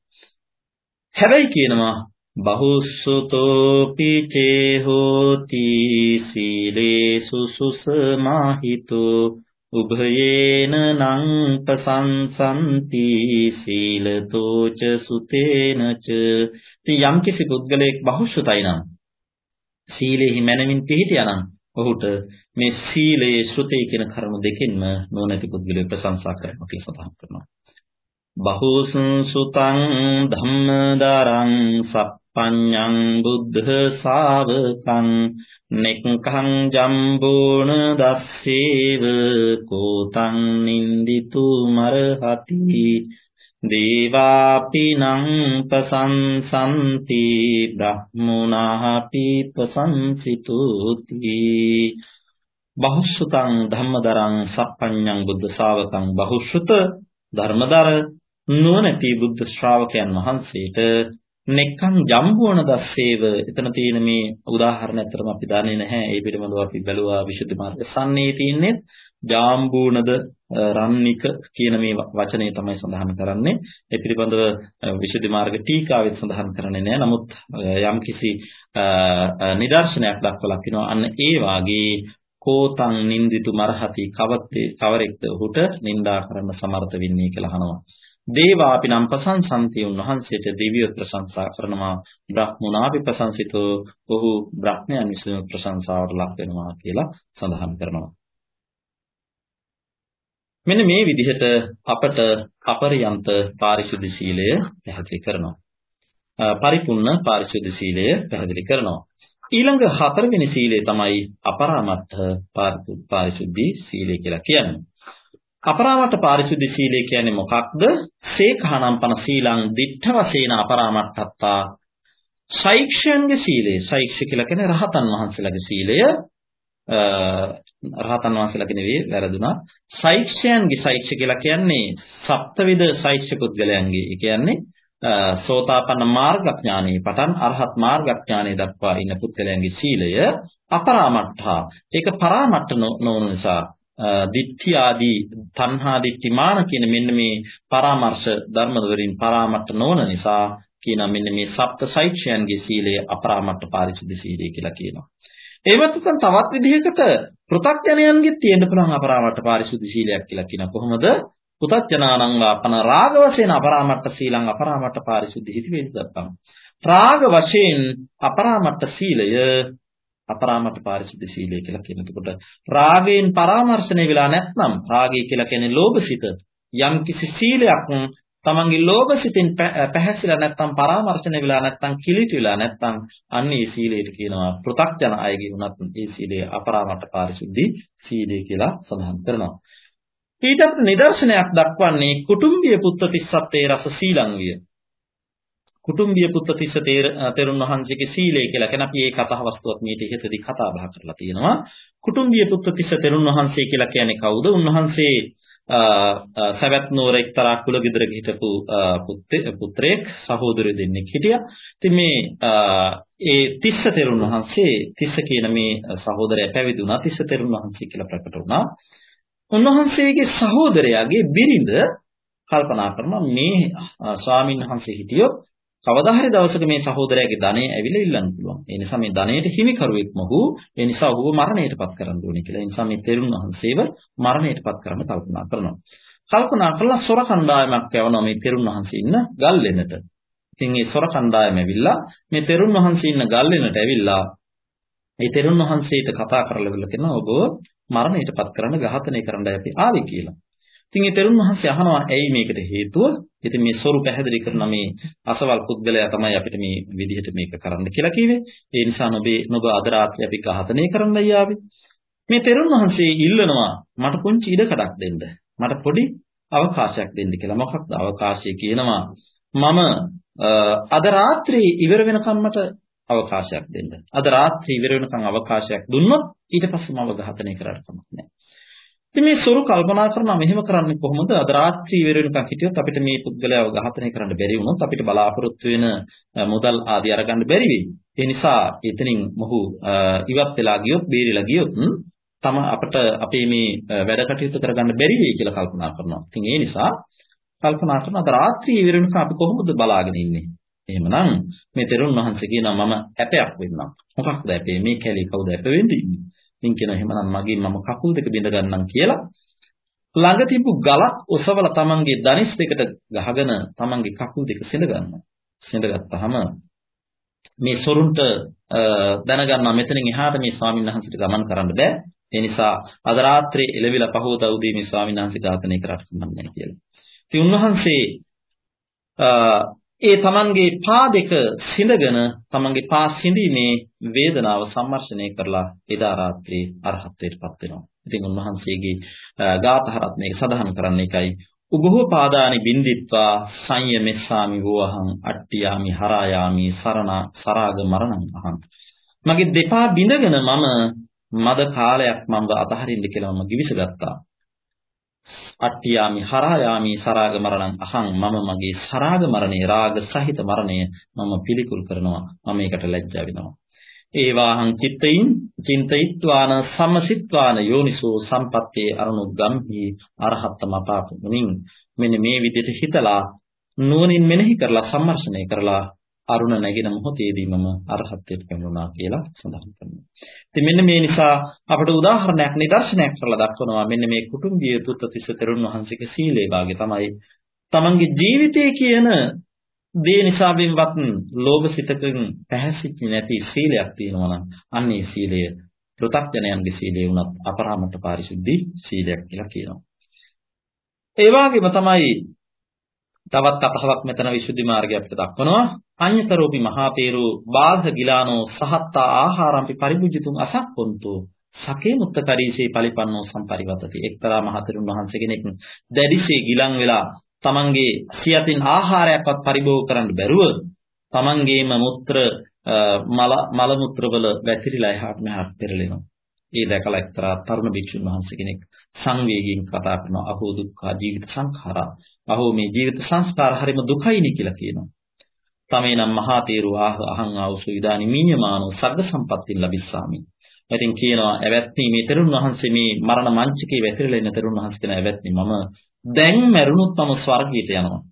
හැබැයි කියනවා බහුසුතෝ පිචේ හෝති සීලේසු සුසමාහිතෝ උභයේන නං පසංසන්ති සීලතෝච සුතේනච ඉතින් යම් කිසි පුද්ගලයෙක් බහුශුතයි නම් සීලෙහි මනමින් පිහිටියා නම් ඔහුට මේ සීලයේ ශ්‍රුතේ කියන කරුණු දෙකෙන්ම නොනැති පුද්ගලයෙක් ප්‍රශංසා කරනවා කියලා සඳහන් කරනවා. බහුසුං සුතං ධම්මදාරං සප්පඤ්ඤං බුද්ධ ශාවකං නෙක්ඛං ජම්බෝන දස්සේව කෝතං නින්දිතු මරහති දේවාපිනං ප්‍රසංසන්ති බ්‍රහ්මුණාපි ප්‍රසංසිතුති බහුසුතං ධම්මදරං සප්පඤ්ඤං බුද්ධ ශාවකං බහුසුත ධර්මදර නුවණැති බුද්ධ ශ්‍රාවකයන් වහන්සේට නෙක්ඛං ජම්බුවන දස්සේව එතන තියෙන මේ උදාහරණ ඇත්තටම අපි දන්නේ නැහැ. ඒ පිළිබඳව අපි බැලුවා විසුද්ධි මාර්ග සම්නේ තින්නේ ජාම්බුණද රන්නික කියන මේ වචනේ තමයි සඳහන් කරන්නේ. ඒ පිළිබඳව විසුද්ධි මාර්ග ටීකාවෙත් සඳහන් කරන්නේ නැහැ. නමුත් යම්කිසි නිදර්ශනයක් දක්වලා තිනවා අන්න ඒ වාගේ කෝතං නින්දිතු මරහති කවත්තේ කවරෙක්ද ඔහුට නිඳා කරන්න සමර්ථ වෙන්නේ කියලා අහනවා. දේවාපි නම් ප්‍රසංසන්ති උන්වහන්සේට දිව්‍ය ප්‍රශංසා කරනවා. බ්‍රහ්මුණාපි ප්‍රශංසිතෝ ඔහු බ්‍රහ්මයන් විසින් ප්‍රශංසාවට ලක් වෙනවා කියලා සඳහන් කරනවා. මෙන්න මේ විදිහට අපට අපරියන්ත පාරිශුද්ධ සීලය පැහැදිලි කරනවා. පරිපූර්ණ පාරිශුද්ධ සීලය පැහැදිලි කරනවා. ඊළඟ හතරවෙනි සීලය තමයි අපරාමත්ත පාරිශුද්ධි සීලය කියලා කියන්නේ. අපරාමත්ත පාරිශුද්ධ සීලය කියන්නේ මොකක්ද? සේඛානම් පන සීලං දිඨ වශයෙන් අපරාමත්තත්තා සෛක්ෂයන්ගේ සීලය. සෛක්ෂ කියලා කියන්නේ රහතන් වහන්සේලාගේ සීලය. රහතන් වහන්සේලාගේ නෙවෙයි වැරදුනා. සෛක්ෂයන්ගේ සෛක්ෂ කියලා කියන්නේ සප්තවිද සෛක්ෂ පුද්ගලයන්ගේ. ඒ කියන්නේ සෝතාපන්න මාර්ගඥානෙ පටන් අරහත් මාර්ගඥානෙ දක්වා ඉන්න පුද්ගලයන්ගේ සීලය අපරාමට්ඨා. ඒක පරාමට්ඨ නොවන නිසා දිට්ඨි ආදී තණ්හා දිට්ඨි මාන කියන මෙන්න මේ පරාමර්ශ ධර්ම වලින් පරාමර්ථ නොවන නිසා කියන මෙන්න මේ සප්ත සෛක්ෂයන්ගේ සීලය අපරාමර්ථ පාරිශුද්ධ සීලය කියලා කියනවා. ඒවත් උතන් තවත් විදිහකට පෘථග්ජනයන්ගෙත් තියෙන්න පුළුවන් අපරාමර්ථ පාරිශුද්ධ සීලයක් කියලා කියන කොහොමද? පුතඥානං වාපන රාග වශයෙන් අපරාමර්ථ සීලං අපරාමර්ථ පාරිශුද්ධ හිති වේදත්තම්. රාග වශයෙන් අපරාමර්ථ සීලය අපරාමත පාරිශුද්ධ සීලය කියලා කියන. එතකොට රාගයෙන් පරාමර්ශණය වෙලා නැත්නම් රාගය කියලා කියන්නේ ලෝභසිත. යම් කිසි සීලයක් තමන්ගේ ලෝභසිතින් පැහැසිලා නැත්නම් පරාමර්ශණය වෙලා නැත්නම් කිලිටි වෙලා නැත්නම් අන්න ඒ සීලයට කියනවා පෘ탁ජන අයගේ උනත් ඒ සීලය අපරාමත පාරිශුද්ධි සීලය කියලා සඳහන් කරනවා. ඊට නිදර්ශනයක් දක්වන්නේ කුටුම්බිය පුත්ත තිස්සත්තේ රස සීලංගිය. කුටුම්බිය පුත්ත තිස්ස තෙරුන් වහන්සේගේ සීලය කියලා කියන අපි ඒ කතා වස්තුවත් මීට ඉහතදී කතා බහ කරලා තියෙනවා. කුටුම්බිය පුත්ත තිස්ස තෙරුන් වහන්සේ කියලා කියන්නේ කවුද? උන්වහන්සේ සවැත් නුවර එක්තරා කුල ගෙදරක හිටපු පුත්‍රයෙක් සහෝදරයෝ දෙන්නෙක් හිටියා. ඉතින් මේ ඒ තිස්ස තෙරුන් වහන්සේ තිස්ස කියන මේ සහෝදරයා පැවිදි වුණා. තිස්ස තෙරුන් වහන්සේ කියලා ප්‍රකට වුණා. උන්වහන්සේගේ සහෝදරයාගේ බිරිඳ කල්පනා කරනවා මේ ස්වාමීන් වහන්සේ හිටියොත් කවදා හරි දවසක මේ සහෝදරයාගේ ධනය ඇවිල්ලා ඉල්ලන්න පුළුවන්. ඒ නිසා මේ ධනයට හිමිකරුවෙක් මොහු ඒ නිසා ඔහුව මරණයටපත් කරන්න ඕනේ කියලා. ඒ නිසා මේ තෙරුන් වහන්සේව මරණයටපත් කරන්න කල්පනා කරනවා. කල්පනා කළා සොර කණ්ඩායමක් යවනවා මේ තෙරුන් වහන්සේ ඉන්න ගල්ලෙනට. ඉතින් මේ සොර කණ්ඩායම ඇවිල්ලා මේ තෙරුන් වහන්සේ ඉන්න ගල්ලෙනට ඇවිල්ලා මේ තෙරුන් වහන්සේට කතා කරලා ඉවරලා කියනවා ඔබ මරණයටපත් කරන්න ඝාතනය කරන්නයි අපි ආවේ කියලා. ඉතින් ඒ තෙරුන් වහන්සේ අහනවා ඇයි මේකට හේතුව? ඉතින් මේ සොරු පැහැදිලි කරන මේ අසවල් පුද්ගලයා තමයි අපිට මේ විදිහට මේක කරන්න කියලා කිව්වේ. ඒ නිසා නොබේ නොබ අද රාත්‍රියේ අපි ඝාතනය කරන්නයි ආවේ. මේ තෙරුන් වහන්සේ ඉල්ලනවා මට පුංචි ඉඩකඩක් දෙන්න. මට පොඩි අවකාශයක් දෙන්න කියලා. මොකක්ද අවකාශය කියනවා? මම අද රාත්‍රියේ ඉවර වෙනකම් මට අවකාශයක් දෙන්න. අද රාත්‍රියේ ඉවර වෙනකම් අවකාශයක් දුන්නොත් ඊට පස්සේ මම ඝාතනය කරන්න කමක් නැහැ. ඉතින් මේ සොරු කල්පනා කරනවා මෙහෙම කරන්නේ කොහොමද? අද රාත්‍රී ඉවර වෙනකන් හිටියොත් අපිට මේ පුද්ගලයාව ඝාතනය කරන්න බැරි වුණොත් අපිට බලාපොරොත්තු වෙන මුදල් ආදී අරගන්න බැරි වෙයි. ඒ නිසා එතනින් මොහු ඉවත් වෙලා ගියොත්, බේරිලා ගියොත් තම අපිට අපේ මේ වැඩ කටයුතු කරගන්න බැරි වෙයි කියලා කල්පනා කරනවා. ඉතින් ඒ නිසා කල්පනා කරන අද රාත්‍රී ඉවර වෙනකන් අපි කොහොමද බලාගෙන ඉන්නේ? එහෙමනම් මේ තෙරුන් වහන්සේ කියනවා මම ඇපයක් වෙන්නම්. මොකක්ද ඇපේ? මේ කැලේ කවුද ඇප වෙන්නේ? ඉතින් කියනවා එහෙමනම් මගේ මම කකුල් දෙක බිඳ ගන්නම් කියලා ළඟ තිබු ගලක් ඔසවලා තමන්ගේ දනිස් දෙකට ගහගෙන තමන්ගේ කකුල් දෙක සිඳ ගන්නවා. සිඳගත්තාම මේ සොරුන්ට දැනගන්නවා මෙතනින් එහාට මේ ස්වාමීන් වහන්සේට ගමන් කරන්න බෑ. ඒ නිසා අද රාත්‍රියේ එළවිලා පහවදා උදේ මේ ස්වාමීන් වහන්සේ ඝාතනය කරන්න කමන්නේ කියලා. ඉතින් උන්වහන්සේ ඒ තමන්ගේ පා දෙක සිඳගෙන තමන්ගේ පා සිඳීමේ වේදනාව සම්මර්ෂණය කරලා එදා රාත්‍රියේ අරහත්ත්වයටපත් වෙනවා. ඉතින් උන්වහන්සේගේ ගාථහරත් මේක සඳහන් කරන්න එකයි. උභව පාදානි බින්දිත්වා සංයමෙස්සාමි වෝහං අට්ටියාමි හරායාමි සරණ සරාග මරණං අහං. මගේ දෙපා බිඳගෙන මම මද කාලයක් මම අතහරින්න කියලා මම givisගත්තා අට්ඨියාමි හරායාමි සරාග මරණං අහං මම මගේ සරාග මරණේ රාග සහිත මරණය මම පිළිකුල් කරනවා. මම ඒකට ලැජ්ජා වෙනවා. ඒවාහං චිත්තයින් චින්තයිත්වාන සම්මසිත්වාන යෝනිසෝ සම්පත්තේ අරුණුගම්හි අරහත්තම පාපුමින් මෙන්න මේ විදිහට හිතලා නුවණින් මෙනෙහි කරලා සම්මර්ෂණය කරලා අරුණ නැගින මොහොතේදී මම අරහත්ත්වයට පැමිණුණා කියලා සඳහන් කරනවා. ඉතින් මෙන්න මේ නිසා අපට උදාහරණයක් නිදර්ශනයක් කරලා දක්වනවා මෙන්න මේ කුටුම්බිය තුත්තිස්ස තෙරුන් වහන්සේගේ සීලේ වාගේ තමයි තමන්ගේ ජීවිතය කියන දේ නිසාවෙන්වත් ලෝභ සිතකින් පැහැසිච්ච නැති සීලයක් තියෙනවා නම් අන්නේ සීලය පෘථග්ජනයන්ගේ සීලය වුණත් අපරාමත පාරිශුද්ධි සීලයක් කියලා කියනවා. ඒ වගේම තමයි තවත් අපහාවක් මෙතන විසුද්ධි මාර්ගය අපිට දක්වනවා. අඤ්‍යතරෝපි මහාපේරෝ බාධ ගිලානෝ සහත්තා ආහාරම්පි පරිභුජිතුම් අසක්කොන්තෝ සකේ මුත්තකරීසේ පරිපන්නෝ සම්පරිවතති එක්තරා මහතෙරුන් වහන්සේ කෙනෙක් දැඩිසේ ගිලන් වෙලා තමන්ගේ සියතින් ආහාරයක්වත් පරිභෝග කරන්න බැරුව තමන්ගේම මුත්‍ර මල මල මුත්‍ර වල වැතිරිලා එහාට මෙහාට පෙරලෙනවා. ඒ දැකලා එක්තරා තරුණ භික්ෂුන් වහන්සේ කෙනෙක් සංවේගයෙන් කතා කරනවා අහෝ දුක්ඛ ජීවිත සංඛාරා. අහෝ මේ ජීවිත සංස්කාර හරිම දුකයිනි කියලා කියනවා. තමේනම් මහා තේරු ආහ අහං ආවසු ඉදානි මීඤමානෝ සග්ග සම්පත්තින් ලබිස්සාමි. ඉතින් කියනවා එවත්නි මේ තරුණ වහන්සේ මේ මරණ මංචකේ වැතිරලා ඉන්න තරුණ වහන්සේ කියන එවත්නි මම දැන් මැරුණොත් මම ස්වර්ගයට යනවා.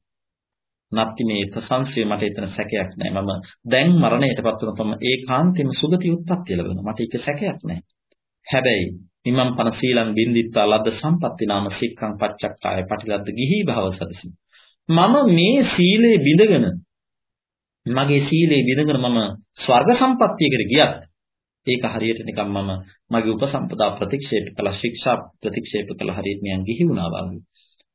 නැත්ති මේ ප්‍රශංසය මට එතන සැකයක් නැහැ. මම දැන් මරණයටපත් වුණොත් මම ඒකාන්තයෙන්ම සුගති උත්පත්ති ලැබෙනවා. මට ඒක සැකයක් නැහැ. හැබැයි මිමම් පන සීලං බින්දිත්තා ලද්ද සම්පත්ති නාම සික්ඛං පච්චක්කාය පටිලද්ද ගිහි භව සදසි. මම මේ සීලේ බිඳගෙන මගේ සීලේ බිඳගෙන මම ස්වර්ග සම්පත්තියකට ගියත් ඒක හරියට නිකන් මම මගේ උපසම්පදා ප්‍රතික්ෂේප කළ ශික්ෂා ප්‍රතික්ෂේප කළ හරියට නියන් ගිහි වුණා වගේ.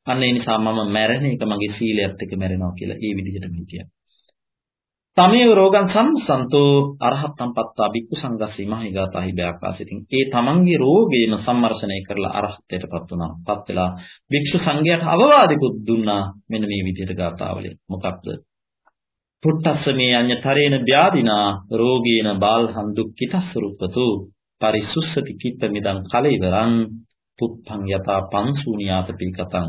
අන්න ඒ නිසා මම මැරෙන එක මගේ සීලයත් එක්ක මැරෙනවා කියලා ඒ විදිහටම හිතියා. තමේව රෝගං සම්සන්තෝ අරහත්තම් පත්තා බික්කු සංගස්සී මහිගතහි බයකාසිතින් ඒ තමන්ගේ රෝගේම සම්මර්ෂණය කරලා අරහත්ත්වයටපත් වුණා. පත් වෙලා භික්ෂු සංඝයාට අවවාදිකුත් දුන්නා මෙන්න මේ විදිහට ගාතාවලින්. මොකක්ද? පුට්ටස්ස මේ අඤ්‍යතරේන ව්‍යාධිනා රෝගීන බාල්හන් දුක්ඛිතස්ස රූපතු පරිසුස්සති කිත්ත මිදං කලෙවරං පුත්තං යතා පංසුනියාත පිකතං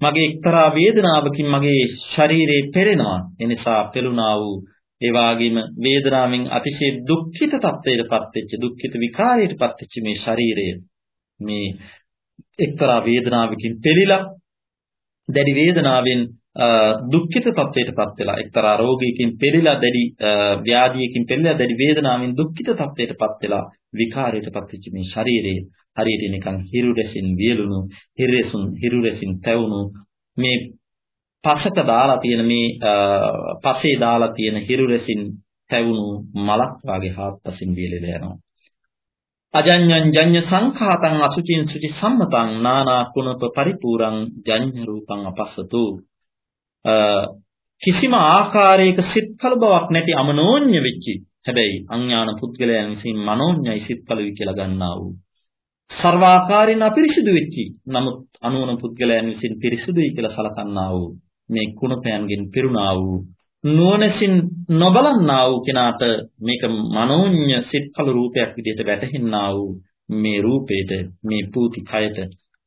මගේ එක්තරා වේදනාවකින් මගේ ශරීරේ පෙරෙනවා. එනිසා පෙළුණා වූ ඒ වගේම වේදනාවෙන් අතිශය දුක්ඛිත තත්ත්වයටපත් වෙච්ච දුක්ඛිත විකාරයටපත් වෙච්ච මේ ශරීරය මේ එක්තරා වේදනාවකින් පෙළිලා දැඩි වේදනාවෙන් දුක්ඛිත තත්ත්වයටපත් වෙලා එක්තරා රෝගයකින් පෙළලා දැඩි ව්‍යාධියකින් පෙළලා දැඩි වේදනාවෙන් දුක්ඛිත තත්ත්වයටපත් වෙලා විකාරයටපත් වෙච්ච මේ ශරීරය හරියට නිකන් හිරු රැසින් වියලුණු හිරෙසුන් හිරු රැසින් තැවුණු මේ පසට දාලා තියෙන මේ පසේ දාලා තියෙන හිරු රැසින් තැවුණු මලක් වාගේ හාත්පසින් වියලෙලා යනවා. අජඤ්ඤං ජඤ්ඤ සංඛාතං අසුචින් සුචි සම්මතං නානා කුණප පරිපූරං ජඤ්ඤ රූපං අපස්සතු. කිසිම ආකාරයක සිත්කල බවක් නැති අමනෝඤ්ඤ වෙච්චි. හැබැයි අඥාන පුද්ගලයන් විසින් මනෝඤ්ඤයි සිත්කලුයි කියලා ගන්නා වූ. සර්වාකාරීන අපිරිසිදු වෙච්චි. නමුත් අනුවන පුද්ගලයන් විසින් පිරිසිදුයි කියලා සලකන්නා වූ මේ කුණපයන්ගෙන් පිරුණා වූ නුවණසින් නොබලන්නා වූ කෙනාට මේක මනෝඤ්ඤ සිත්කල රූපයක් විදිහට වැටහෙන්නා වූ මේ රූපේට මේ පූති කයට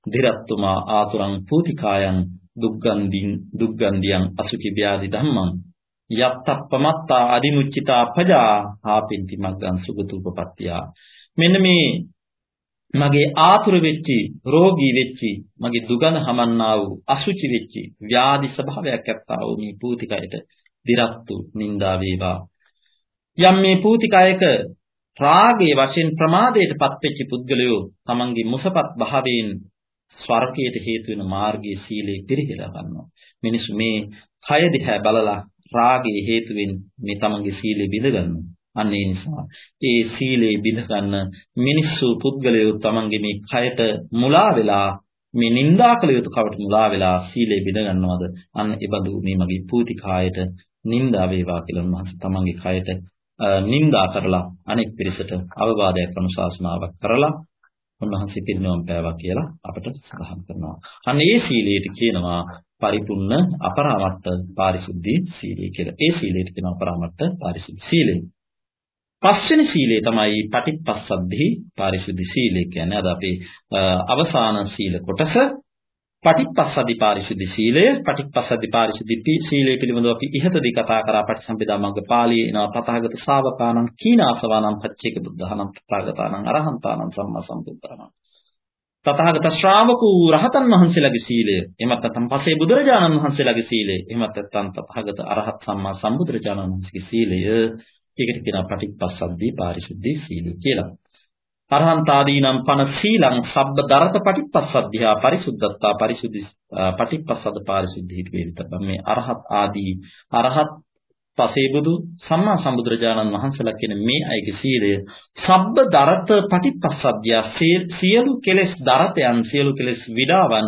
දිරත්තුමා ආතුරං පූතිකායන් දුක්ගන්දින් දුක්ගන්දියන් අසුචි ව්‍යාධි ධම්මං යත්තප්පමත්තා අදිමුච්චිතා පජා ආපින්ති මග්ගං සුගතුපපත්තිය මෙන්න මේ මගේ ආතුර වෙච්චි රෝගී වෙච්චි මගේ දුගඳ හමන්නා වූ අසුචි වෙච්චි ව්‍යාධි ස්වභාවයක් ඇත්තා වූ මේ පූතිකයට දිරත්තු නින්දා වේවා යම් මේ පූතිකයක රාගයේ වශයෙන් ප්‍රමාදයටපත් වෙච්ච පුද්ගලයෝ තමන්ගේ මුසපත් භාවයෙන් ස්වර්ගයට හේතු වෙන මාර්ගයේ සීලේ පිරිහෙලා ගන්නවා මිනිස්සු මේ කය දිහා බලලා රාගයේ හේතුවෙන් මේ තමන්ගේ සීලය බිඳ ගන්නවා. අන්න ඒ නිසා ඒ සීලේ බිඳ ගන්න මිනිස්සු පුද්ගලයෝ තමන්ගේ මේ කයට මුලා වෙලා මේ නිന്ദා කළ යුතු කවට මුලා වෙලා සීලේ බිඳ ගන්නවද අන්න ඒ බඳු මේ මගේ පූති කායට නිന്ദා වේවා කියලා උන්වහන්සේ තමන්ගේ කයට නිന്ദා කරලා අනෙක් පිරිසට අවවාදයක් අනුශාසනාවක් කරලා උන්වහන්සේ පිරිනොම් පෑවා කියලා අපට සඳහන් කරනවා. අන්න ඒ සීලයට කියනවා පරිපූර්ණ අපරාමත්ත පාරිශුද්ධ සීලය කියලා. ඒ සීලයට කියනවා අපරාමත්ත පාරිශුද්ධ සීලය. පස්වෙනි සීලය තමයි පටිච්චසද්ධි පාරිශුද්ධි සීලය කියන්නේ. අද අපි අවසාන සීල කොටස පටිච්චසද්ධි පාරිශුද්ධි සීලය පටිච්චසද්ධි පාරිශුද්ධි සීලය පිළිබඳව අපි ඉහතදී කතා කරා. පටිසම්පදා මග්ග පාළියේ එනවා තථාගත ශාවකාණං කීනාසවාණං පච්චේක බුද්ධහනම් තථාගතාණං අරහන්තාණං සම්මා සම්බුද්ධාණං තථාගත ශ්‍රාවකූ රහතන් වහන්සේලාගේ සීලය එහෙමත් නැත්නම් පසේ බුදුරජාණන් වහන්සේලාගේ සීලය එහෙමත් නැත්නම් තථාගත අරහත් සම්මා සම්බුදුරජාණන් වහන්සේගේ සීලය. ඒකට කියනවා පටිච්චසද්දී පාරිශුද්ධි සීලය කියලා. අරහන්තාදීනම් පන සීලං සබ්බ දරත පටිච්චසද්ධියා පරිසුද්ධත්තා පරිසුද්ධි පටිච්චසද්ද පාරිශුද්ධි කියලා. මේ අරහත් ආදී අරහත් පසේබුදු සම්මා සම්බුදුරජාණන් වහන්සේලා කියන මේ අයගේ සීලය සබ්බ දරත පටිපස්සද්ධිය සියලු කෙලෙස් දරතයන් සියලු කෙලෙස් විඩාවන්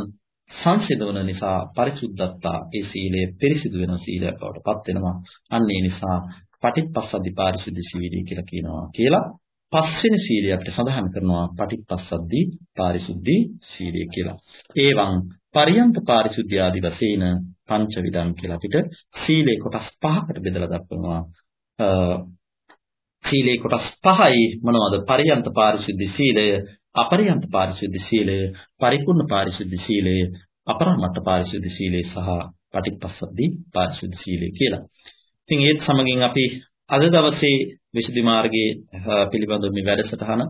සංසිඳවන නිසා පරිසුද්ධත්තා ඒ සීලය පිරිසිදු වෙන සීලයක් බවට පත් වෙනවා අන්න ඒ නිසා පටිපස්සද්ධි පාරිශුද්ධ සීලය කියලා කියනවා කියලා පස්වෙනි සීලය අපිට සඳහන් කරනවා පටිපස්සද්ධි පාරිශුද්ධි සීලය කියලා. ඒවං පරියන්ත පාරිශුද්ධිය ආදි වශයෙන් පංච විදම් කියලා අපිට සීලේ කොටස් පහකට බෙදලා දක්වනවා. සීලේ කොටස් පහයි මොනවද? පරියන්ත පාරිශුද්ධි සීලය, අපරියන්ත පාරිශුද්ධි සීලය, පරිපූර්ණ පාරිශුද්ධි සීලය, අපරමට්ට පාරිශුද්ධි සීලය සහ පටිපස්සද්ධි පාරිශුද්ධි සීලය කියලා. ඉතින් ඒත් සමගින් අපි අද දවසේ විසුද්ධි මාර්ගයේ පිළිබඳව මේ වැඩසටහන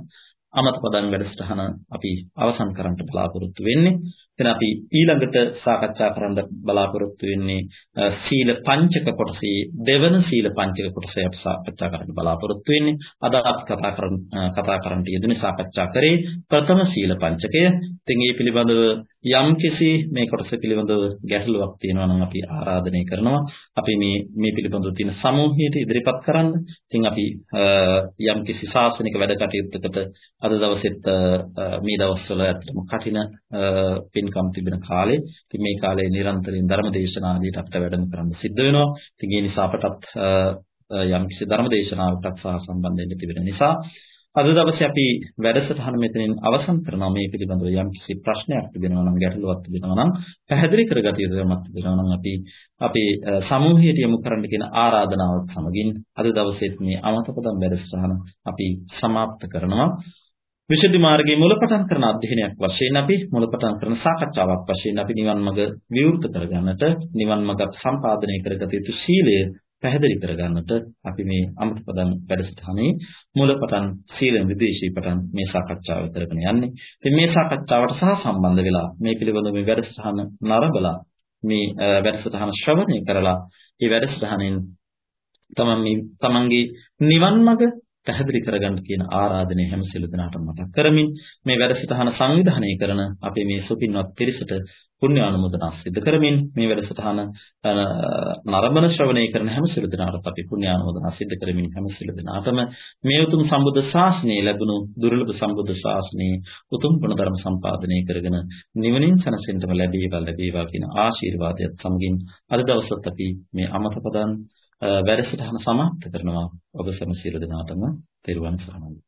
අමත පදන් වැඩසටහන අපි අවසන් කරන්න බලාපොරොත්තු වෙන්නේ. එතන අපි ඊළඟට සාකච්ඡා කරන්න බලාපොරොත්තු වෙන්නේ සීල පංචක කොටසේ දෙවන සීල පංචක කොටසේ අපි සාකච්ඡා කරන්න බලාපොරොත්තු වෙන්නේ. අද අපි කතා කරන කතා කරන්න යෙදුනේ සාකච්ඡා කරේ ප්‍රථම සීල පංචකය. ඉතින් මේ පිළිබඳව යම්කිසි මේ කොටස පිළිබඳව ගැටලුවක් තියෙනවා නම් අපි ආරාධනය කරනවා. අපි මේ මේ පිළිබඳව තියෙන සමූහයට ඉදිරිපත් කරන්න. ඉතින් අපි යම්කිසි ශාසනික වැඩ කටයුත්තකට අද දවසෙත් මේ දවස්වල ඇත්තටම කටින පින්කම් තිබෙන කාලේ ඉතින් මේ කාලේ නිරන්තරයෙන් ධර්ම දේශනා ආදියට අපිට වැඩම කරන්න සිද්ධ වෙනවා. ඉතින් ඒ නිසා අපටත් යම් කිසි ධර්ම දේශනාවකට සහ සම්බන්ධ වෙන්න තිබෙන නිසා අද දවසේ අපි වැඩසටහන මෙතනින් අවසන් කරනවා මේ පිළිබඳව යම් කිසි ප්‍රශ්නයක් තිබෙනවා නම් ගැටලුවක් තිබෙනවා නම් පැහැදිලි කරගත යුතු යමක් තිබෙනවා නම් අපි අපේ සමූහයට යොමු කරන්න කියන ආරාධනාවත් සමගින් අද දවසේත් මේ අමතකදම් වැඩසටහන අපි સમાપ્ત කරනවා විසුද්ධි මාර්ගයේ මුලපටන් කරන අධ්‍යයනයක් වශයෙන් අපි මුලපටන් කරන සාකච්ඡාවක් වශයෙන් අපි නිවන් මඟ විවෘත කරගන්නට නිවන් මඟ සම්පාදනය කරගත යුතු සීලය පැහැදිලි කරගන්නට අපි මේ අමතපදන් වැඩසටහනේ මුලපටන් සීල නිදේශී පටන් මේ සාකච්ඡාව කරගෙන යන්නේ. ඉතින් මේ සාකච්ඡාවට සහ සම්බන්ධ වෙලා මේ පිළිබඳව මේ වැඩසටහන නරඹලා මේ වැඩසටහන ශ්‍රවණය කරලා මේ වැඩසටහනෙන් තමන් තමන්ගේ නිවන් මඟ පැහැදිලි කරගන්න කියන ආරාධනය හැම සියලු දෙනාටම මතක් කරමින් මේ වැඩසටහන සංවිධානය කරන අපේ මේ සුපින්වත් පිරිසට පුණ්‍ය ආනුමෝදනා සිදු කරමින් මේ වැඩසටහන නරඹන ශ්‍රවණය කරන හැම සියලු දෙනාටම අපි පුණ්‍ය ආනුමෝදනා සිදු කරමින් හැම සියලු දෙනාටම මේ උතුම් සම්බුද්ධ ශාසනය ලැබුණු දුර්ලභ සම්බුද්ධ ශාසනයේ උතුම් ගුණ ධර්ම සම්පාදනය කරගෙන නිවනින් සැනසෙන්නම ලැබේවා ලැබේවා කියන ආශිර්වාදයත් සමගින් අද දවසත් අපි මේ අමතපදන් වැඩසටහන සමාප්ත කරනවා. ඔබ සැම සියලු දෙනාටම තෙරුවන් සරණයි.